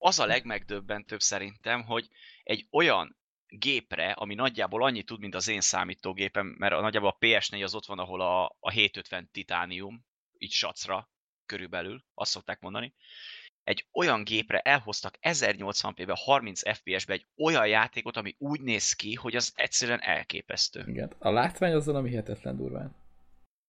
Az a legmegdöbbentőbb szerintem, hogy egy olyan gépre, ami nagyjából annyit tud, mint az én számítógépem, mert a, nagyjából a PS4 az ott van, ahol a, a 750 titánium, így sacra körülbelül, azt szokták mondani, egy olyan gépre elhoztak 1080p-be 30 FPS-be egy olyan játékot, ami úgy néz ki, hogy az egyszerűen elképesztő. Igen, a látvány azon, ami hihetetlen durván.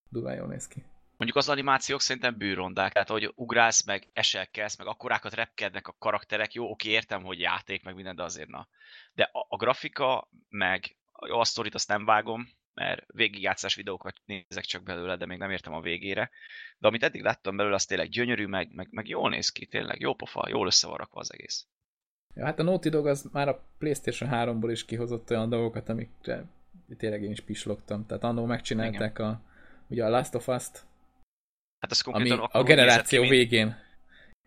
Durván jól néz ki. Mondjuk az animációk szerintem bűrondák, tehát hogy ugrálsz, meg eselkelsz, meg akkorákat repkednek a karakterek, jó, oké, értem, hogy játék, meg minden, de azért na. De a, a grafika, meg a sztorit azt nem vágom, mert végigjátszás videókat nézek csak belőle, de még nem értem a végére. De amit eddig láttam belőle, az tényleg gyönyörű, meg, meg, meg jól néz ki, tényleg jó pofa, jól össze van rakva az egész. Ja, hát a Naughty Dog az már a PlayStation 3-ból is kihozott olyan dolgokat, amikre tényleg én is pislogtam. Tehát annól megcsinálták a, ugye a Last of Us-t, hát ez ami a generáció ki, végén. Mint...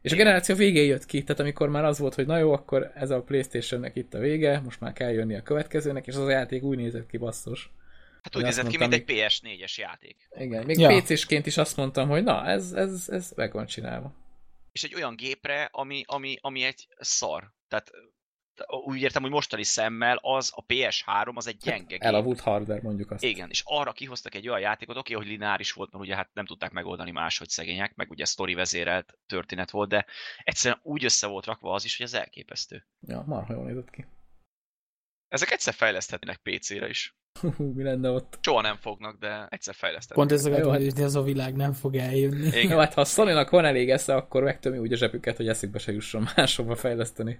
És Igen. a generáció végén jött ki, tehát amikor már az volt, hogy na jó, akkor ez a Playstation-nek itt a vége, most már kell jönni a következőnek, és az a játék úgy nézett ki basszos. Hát úgy nézett ki, mint egy PS4-es játék. Igen, még ja. PC-sként is azt mondtam, hogy na, ez, ez, ez meg van csinálva. És egy olyan gépre, ami, ami, ami egy szar. Tehát úgy értem, hogy mostani szemmel az a PS3 az egy gyenge hát, Elavult hardware, mondjuk azt. Igen, és arra kihoztak egy olyan játékot, oké, hogy lineáris volt, mert ugye hát nem tudták megoldani máshogy szegények, meg ugye story vezérelt történet volt, de egyszerűen úgy össze volt rakva az is, hogy ez elképesztő. Ja, marha jól nézett ki. Ezek egyszer fejleszthetnének PC-re is. Mi lenne ott? Soha nem fognak, de egyszer fejleszteni. Pont ez a hogy ez a világ nem fog eljönni. Igen. Jó, hát ha a sony van elég esze, akkor megtömi úgy a zsebüket, hogy eszükbe se jusson máshova fejleszteni.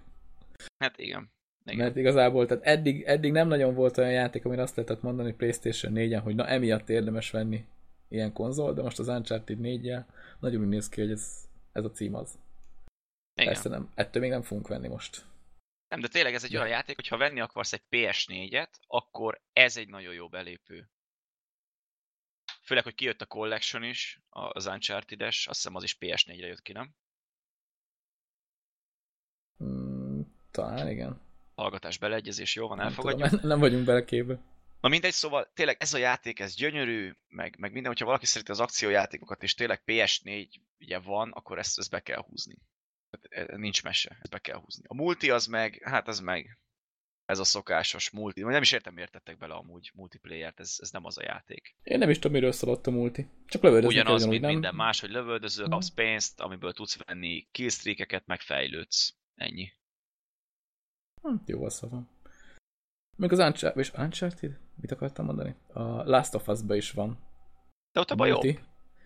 Hát igen. igen. Mert igazából, tehát eddig, eddig nem nagyon volt olyan játék, amire azt lehetett mondani PlayStation 4-en, hogy na emiatt érdemes venni ilyen konzol, de most az Uncharted 4 nagyon úgy néz ki, hogy ez, ez a cím az. Igen. Persze nem, ettől még nem fogunk venni most. Nem, de tényleg ez egy olyan játék, hogy ha venni akarsz egy PS4-et, akkor ez egy nagyon jó belépő. Főleg, hogy kijött a Collection is, az Uncharted-es, azt hiszem az is PS4-re jött ki, nem? Talán igen. Hallgatás beleegyezés, jó van, elfogadjuk. Nem, tudom, nem vagyunk bele képbe. Na mindegy, szóval tényleg ez a játék, ez gyönyörű, meg, meg minden, hogyha valaki szereti az akciójátékokat, és tényleg PS4 ugye van, akkor ezt, ezt be kell húzni. E, nincs mese, ezt be kell húzni. A multi az meg, hát az meg ez a szokásos multi. Nem is értem, miért tettek bele amúgy multiplayer-t, ez, ez nem az a játék. Én nem is tudom, miről szólott a multi. Csak lövöldözni Ugyanaz, mint nem? minden más, hogy lövöldöző, kapsz pénzt, amiből tudsz venni killstreakeket, meg fejlődsz. Ennyi. Hm, jó az van. Még az Uncharted, és Uncharted? Mit akartam mondani? A Last of Us-ba is van. De ott a jobb.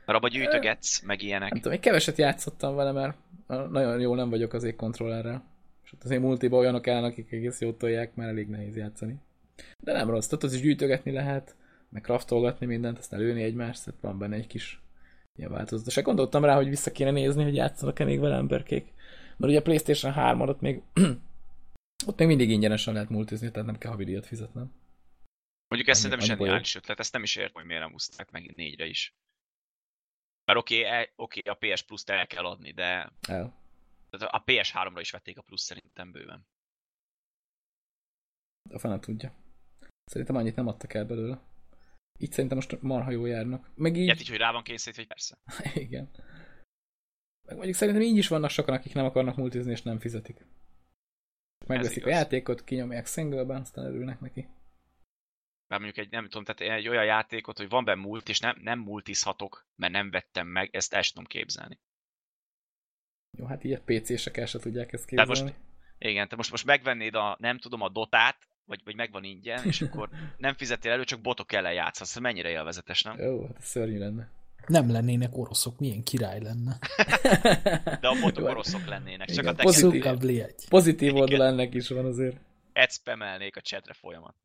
Mert abba gyűjtögetsz, meg ilyenek. Nem tudom, én keveset játszottam vele, mert nagyon jó nem vagyok azért kontrollerrel. És ott azért multiba olyanok állnak, akik egész jót tolják, mert elég nehéz játszani. De nem rossz, tehát az is gyűjtögetni lehet, meg kraftolgatni mindent, aztán lőni egymást, tehát van benne egy kis ilyen változat. Se gondoltam rá, hogy vissza kéne nézni, hogy játszanak-e még vele emberkék. Mert ugye a Playstation 3 ott még ott még mindig ingyenesen lehet multizni, tehát nem kell havidíjat fizetnem. Mondjuk ezt szerintem zseniális ötlet, ezt nem is értem, hogy miért nem húzták meg négyre is. Mert oké, okay, e, okay, a PS Plus-t el kell adni, de el. Tehát a PS3-ra is vették a plusz szerintem bőven. A fene tudja. Szerintem annyit nem adtak el belőle. Itt szerintem most marha jó járnak. Meg így... Ilyet így, hogy rá van kényszerítve, hogy persze. Igen. Meg mondjuk szerintem így is vannak sokan, akik nem akarnak multizni és nem fizetik. Megveszik a játékot, kinyomják singleben, aztán örülnek neki. Már mondjuk egy, nem tudom, tehát egy olyan játékot, hogy van benne múlt, és nem, nem multizhatok, mert nem vettem meg, ezt el tudom képzelni. Jó, hát így a PC-sek el se tudják ezt képzelni. Tehát most, igen, te most, most megvennéd a, nem tudom, a dotát, vagy, vagy megvan ingyen, és akkor nem fizettél elő, csak botok ellen játszhatsz. Mennyire élvezetes, nem? Jó, hát ez szörnyű lenne. Nem lennének oroszok, milyen király lenne. De a botok oroszok lennének, csak igen, a pozitív, pozitív oldal ennek is van azért. Egy spamelnék a chatre folyamat.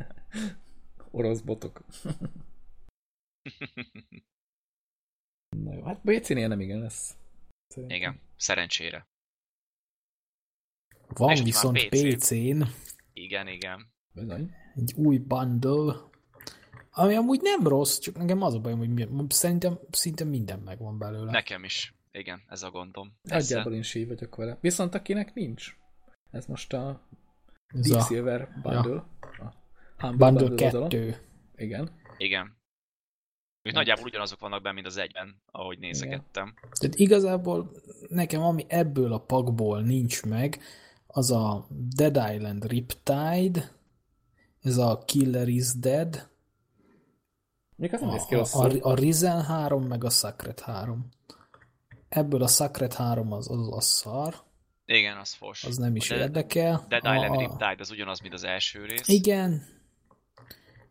Orosz botok. Na jó, hát BC-nél nem igen lesz. Szerintem. Igen, szerencsére. Van És viszont PC-n. Igen, igen. Bizony. Egy új bundle, ami amúgy nem rossz, csak nekem az a bajom, hogy szerintem szinte minden megvan belőle. Nekem is. Igen, ez a gondom. Nagyjából én sív vagyok vele. Viszont akinek nincs, ez most a ez Deep a... Silver Bundle. Ja. A Bundle, Bundle 2. Igen. Igen. Még nagyjából ugyanazok vannak benne, mint az egyben, ahogy nézegettem. Igen. Tehát igazából nekem ami ebből a pakból nincs meg, az a Dead Island Riptide, ez a Killer is Dead, Még az a, a, a, a Risen 3, meg a Sacred 3. Ebből a Sacred 3 az az a szar. Igen, az fos. Az nem is a érdekel. Dead Island a... Riptide az ugyanaz, mint az első rész. Igen.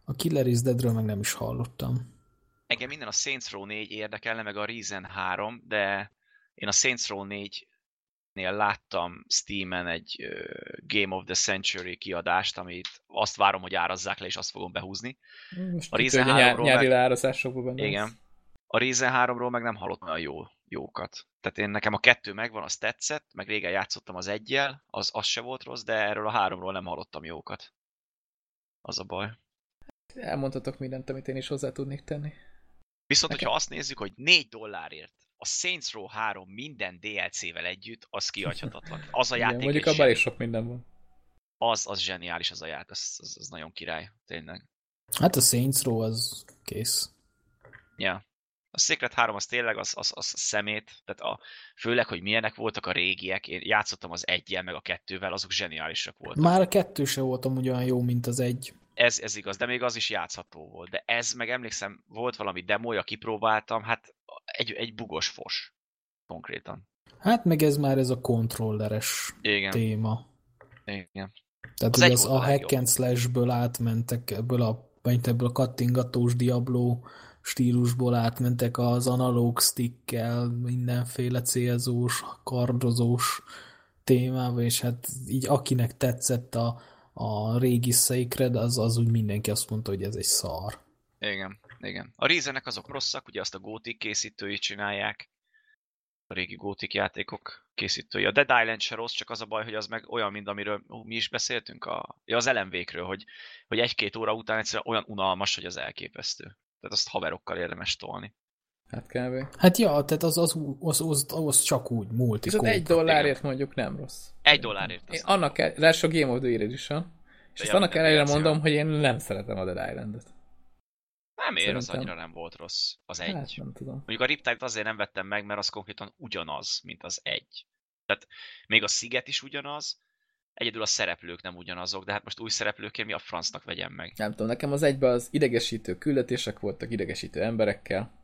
A Killer is Deadről meg nem is hallottam. Engem minden a Saints Row 4 érdekelne, meg a Reason 3, de én a Saints Row 4 nél láttam Steam-en egy Game of the Century kiadást, amit azt várom, hogy árazzák le, és azt fogom behúzni. Most a Reason 3-ról nyári meg... benne. Igen. A Reason 3-ról meg nem hallottam olyan jó, jókat. Tehát én nekem a kettő megvan, az tetszett, meg régen játszottam az egyel, az, az se volt rossz, de erről a háromról nem hallottam jókat. Az a baj. Elmondhatok mindent, amit én is hozzá tudnék tenni. Viszont, Nekem... hogyha azt nézzük, hogy 4 dollárért a Saints Row 3 minden DLC-vel együtt, az kiadhatatlan. Az a játék Igen, Mondjuk abban is sok minden van. Az, az zseniális az a játék, az, az, az nagyon király, tényleg. Hát a Saints Row az kész. Ja. A Secret 3 az tényleg az, az, az szemét, tehát a, főleg, hogy milyenek voltak a régiek, én játszottam az egyel, meg a kettővel, azok zseniálisak voltak. Már a kettő se voltam ugyan jó, mint az egy. Ez, ez igaz, de még az is játszható volt. De ez, meg emlékszem, volt valami demója, kipróbáltam, hát egy, egy bugos fos, konkrétan. Hát meg ez már ez a kontrolleres Igen. téma. Igen. Tehát az, az a hack and slash-ből átmentek ebből a, ebből a kattingatós Diablo stílusból átmentek az analóg stickkel, mindenféle célzós, kardozós témába, és hát így akinek tetszett a, a régi Sacred, az, az úgy mindenki azt mondta, hogy ez egy szar. Igen, igen. A Reasonek azok rosszak, ugye azt a Gothic készítői csinálják, a régi Gothic játékok készítői. A Dead Island se rossz, csak az a baj, hogy az meg olyan, mint amiről ó, mi is beszéltünk, a, ja, az elemvékről, hogy, hogy egy-két óra után egyszerűen olyan unalmas, hogy az elképesztő. Tehát azt haverokkal érdemes tolni. Hát kb. Hát ja, tehát az, az, az, az, az csak úgy. És az egy dollárért mondjuk nem rossz. Egy dollárért. Én annak el, lesz a Game of the Year Edition, és ezt annak ellenére mondom, hogy én nem szeretem a Dead Island-et. Nem ér, az annyira nem volt rossz. Az egy. Hát, nem tudom. Mondjuk a Riptide-t azért nem vettem meg, mert az konkrétan ugyanaz, mint az egy. Tehát még a sziget is ugyanaz, egyedül a szereplők nem ugyanazok, de hát most új szereplőként mi a francnak vegyem meg? Nem tudom, nekem az egyben az idegesítő küldetések voltak, idegesítő emberekkel.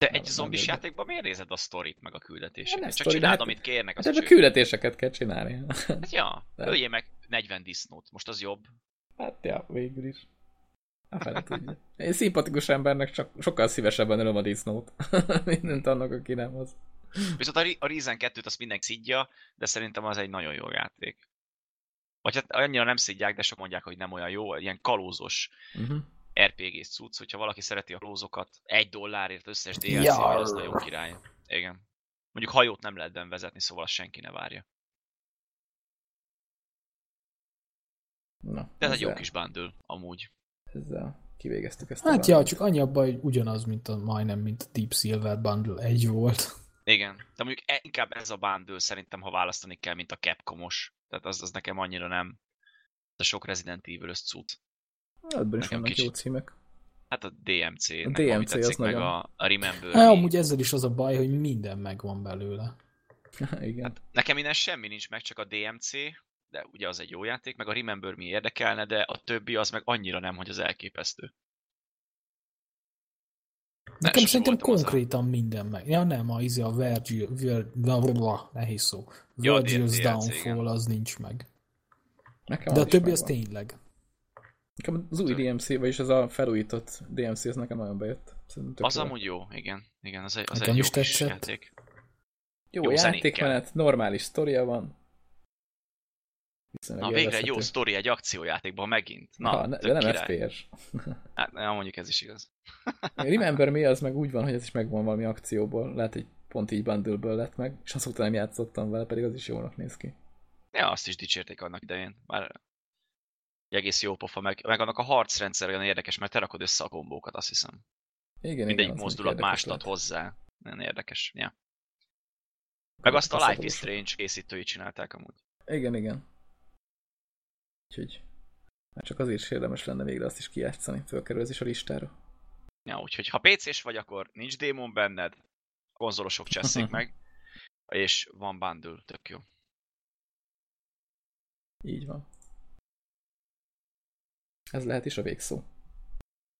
De egy nem, zombis nem játékban miért nézed a sztorit meg a küldetéseket? Csak story, csináld, hát, amit kérnek. Az hát a küldetéseket kell csinálni. Hát ja, öljél meg 40 disznót, most az jobb. Hát ja, végül is. Hát, Én szimpatikus embernek csak sokkal szívesebben ölöm a disznót. Mindent annak, aki nem az. Viszont a, a Reason 2-t azt mindenki szidja, de szerintem az egy nagyon jó játék. Vagy hát annyira nem szidják, de sok mondják, hogy nem olyan jó, ilyen kalózos uh-huh. RPG-s cucc, hogyha valaki szereti a kalózokat, egy dollárért összes DLC, ja. az nagyon király. Igen. Mondjuk hajót nem lehet vezetni, szóval azt senki ne várja. Na, de ez egy jó kis bundle, amúgy. Ezzel kivégeztük ezt. Hát ja, csak annyi a baj, hogy ugyanaz, mint a, majdnem, mint a Deep Silver bundle, egy volt. Igen, de mondjuk e, inkább ez a bundle szerintem, ha választani kell, mint a Capcomos. Tehát az, az nekem annyira nem. A sok Resident Evil-ös cucc. Ebből is vannak kicsit... jó címek. Hát a DMC, a DMC az meg nagyon... a, a Remember. Hát, amúgy ezzel is az a baj, hogy minden megvan belőle. Igen. Hát nekem minden semmi nincs meg, csak a DMC, de ugye az egy jó játék, meg a Remember mi érdekelne, de a többi az meg annyira nem, hogy az elképesztő. Nekem szerintem konkrétan az minden meg. Ja nem, a, izé a Virgil, Vir, nehéz szó. Virgil's ja, Downfall az nincs meg. Nekem De a többi az tényleg. Nekem az új DMC, vagyis az a felújított DMC, az nekem nagyon bejött. Az jó. amúgy jó, igen. Igen, az egy, az nekem egy jó kis játék. Jó, jó játékmenet, normális sztoria van. Na végre egy jó sztori egy akciójátékban megint. Na, ha, ne, de nem FPS. Hát nem, mondjuk ez is igaz. Remember mi az meg úgy van, hogy ez is megvan valami akcióból. Lehet, hogy pont így bundle lett meg, és azóta nem játszottam vele, pedig az is jónak néz ki. Ja, azt is dicsérték annak idején. Már egy egész jó pofa, meg, meg annak a harcrendszer olyan érdekes, mert te rakod össze a gombókat, azt hiszem. Igen, Mindegyik igen, mozdulat más ad hozzá. Nagyon érdekes. Ja. Meg azt a Life is Strange készítői csinálták amúgy. Igen, igen. Úgyhogy már csak azért is érdemes lenne végre azt is kijátszani, fölkerül ez is a listára. Ja, úgyhogy ha PC-s vagy, akkor nincs démon benned, konzolosok cseszik meg, és van bundle, tök jó. Így van. Ez lehet is a végszó.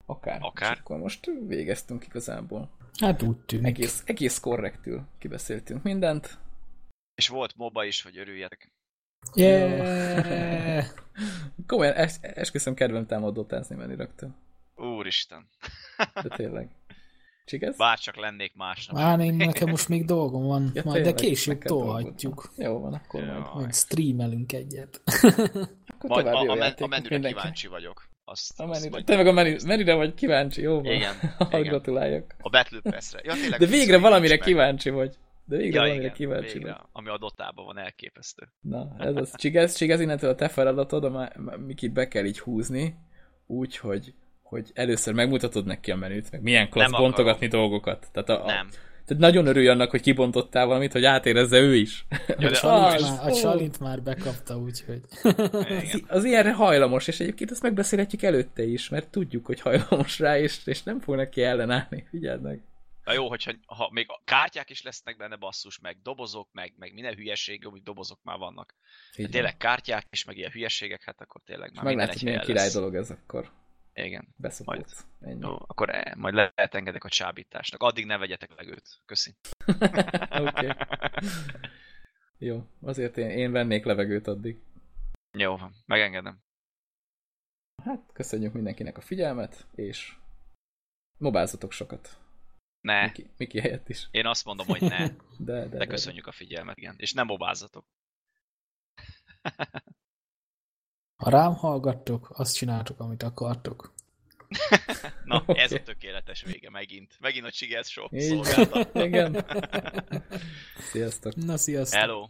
Akár. Akár. És akkor most végeztünk igazából. Hát úgy tűnik. Egész, egész korrektül kibeszéltünk mindent. És volt moba is, hogy örüljetek. Yeah! Komolyan, es, esküszöm kedvem támadótázni menni rögtön. Úristen. De tényleg. Csigesz? Bár csak lennék másnap. Már én nekem most még dolgom van, ja, majd, de később tolhatjuk. Jó van, akkor Jaj. majd. Majd streamelünk egyet. akkor majd a, a, men, a menüre mindenki. kíváncsi vagyok. Azt, a menüre. Azt Te meg a menü, menüre vagy kíváncsi, jó van. Igen. igen. Gratuláljak. A Battle Pass-re. Ja, tényleg, de végre valamire kíváncsi vagy. De végre ja, valamire igen, kíváncsi végre, vagy. ami a dotában van elképesztő. Na, ez az. Csigez, csigez innentől a te feladatod, a Mikit be kell így húzni, úgy, hogy, először megmutatod neki a menüt, meg milyen klassz bontogatni akarom. dolgokat. Tehát, a, a, nem. tehát nagyon örülj annak, hogy kibontottál valamit, hogy átérezze ő is. Ja, a, csalint már, a csalint már bekapta, úgyhogy... az, az ilyenre hajlamos, és egyébként ezt megbeszélhetjük előtte is, mert tudjuk, hogy hajlamos rá, és, és nem fog neki ellenállni. Figyeld meg. Na jó, hogyha ha még a kártyák is lesznek benne basszus, meg dobozok, meg, meg minden hülyeség, hogy dobozok már vannak. De tényleg kártyák és meg ilyen hülyeségek, hát akkor tényleg már Meglátjuk, milyen király lesz. dolog ez akkor. Igen. Beszopott. Majd, jó, akkor e, majd lehet engedek a csábításnak. Addig ne vegyetek levegőt. Köszi. Oké. Jó, azért én, én vennék levegőt addig. Jó, megengedem. Hát, köszönjük mindenkinek a figyelmet, és mobázatok sokat. Ne. Miki, Miki helyett is. Én azt mondom, hogy ne. De, de, de köszönjük de. a figyelmet, igen. És nem mobázatok. Ha rám hallgattok, azt csináltok, amit akartok. Na, okay. ez a tökéletes vége megint. Megint a Csigez Shop szolgáltat. Igen. Sziasztok. Na, sziasztok. Hello.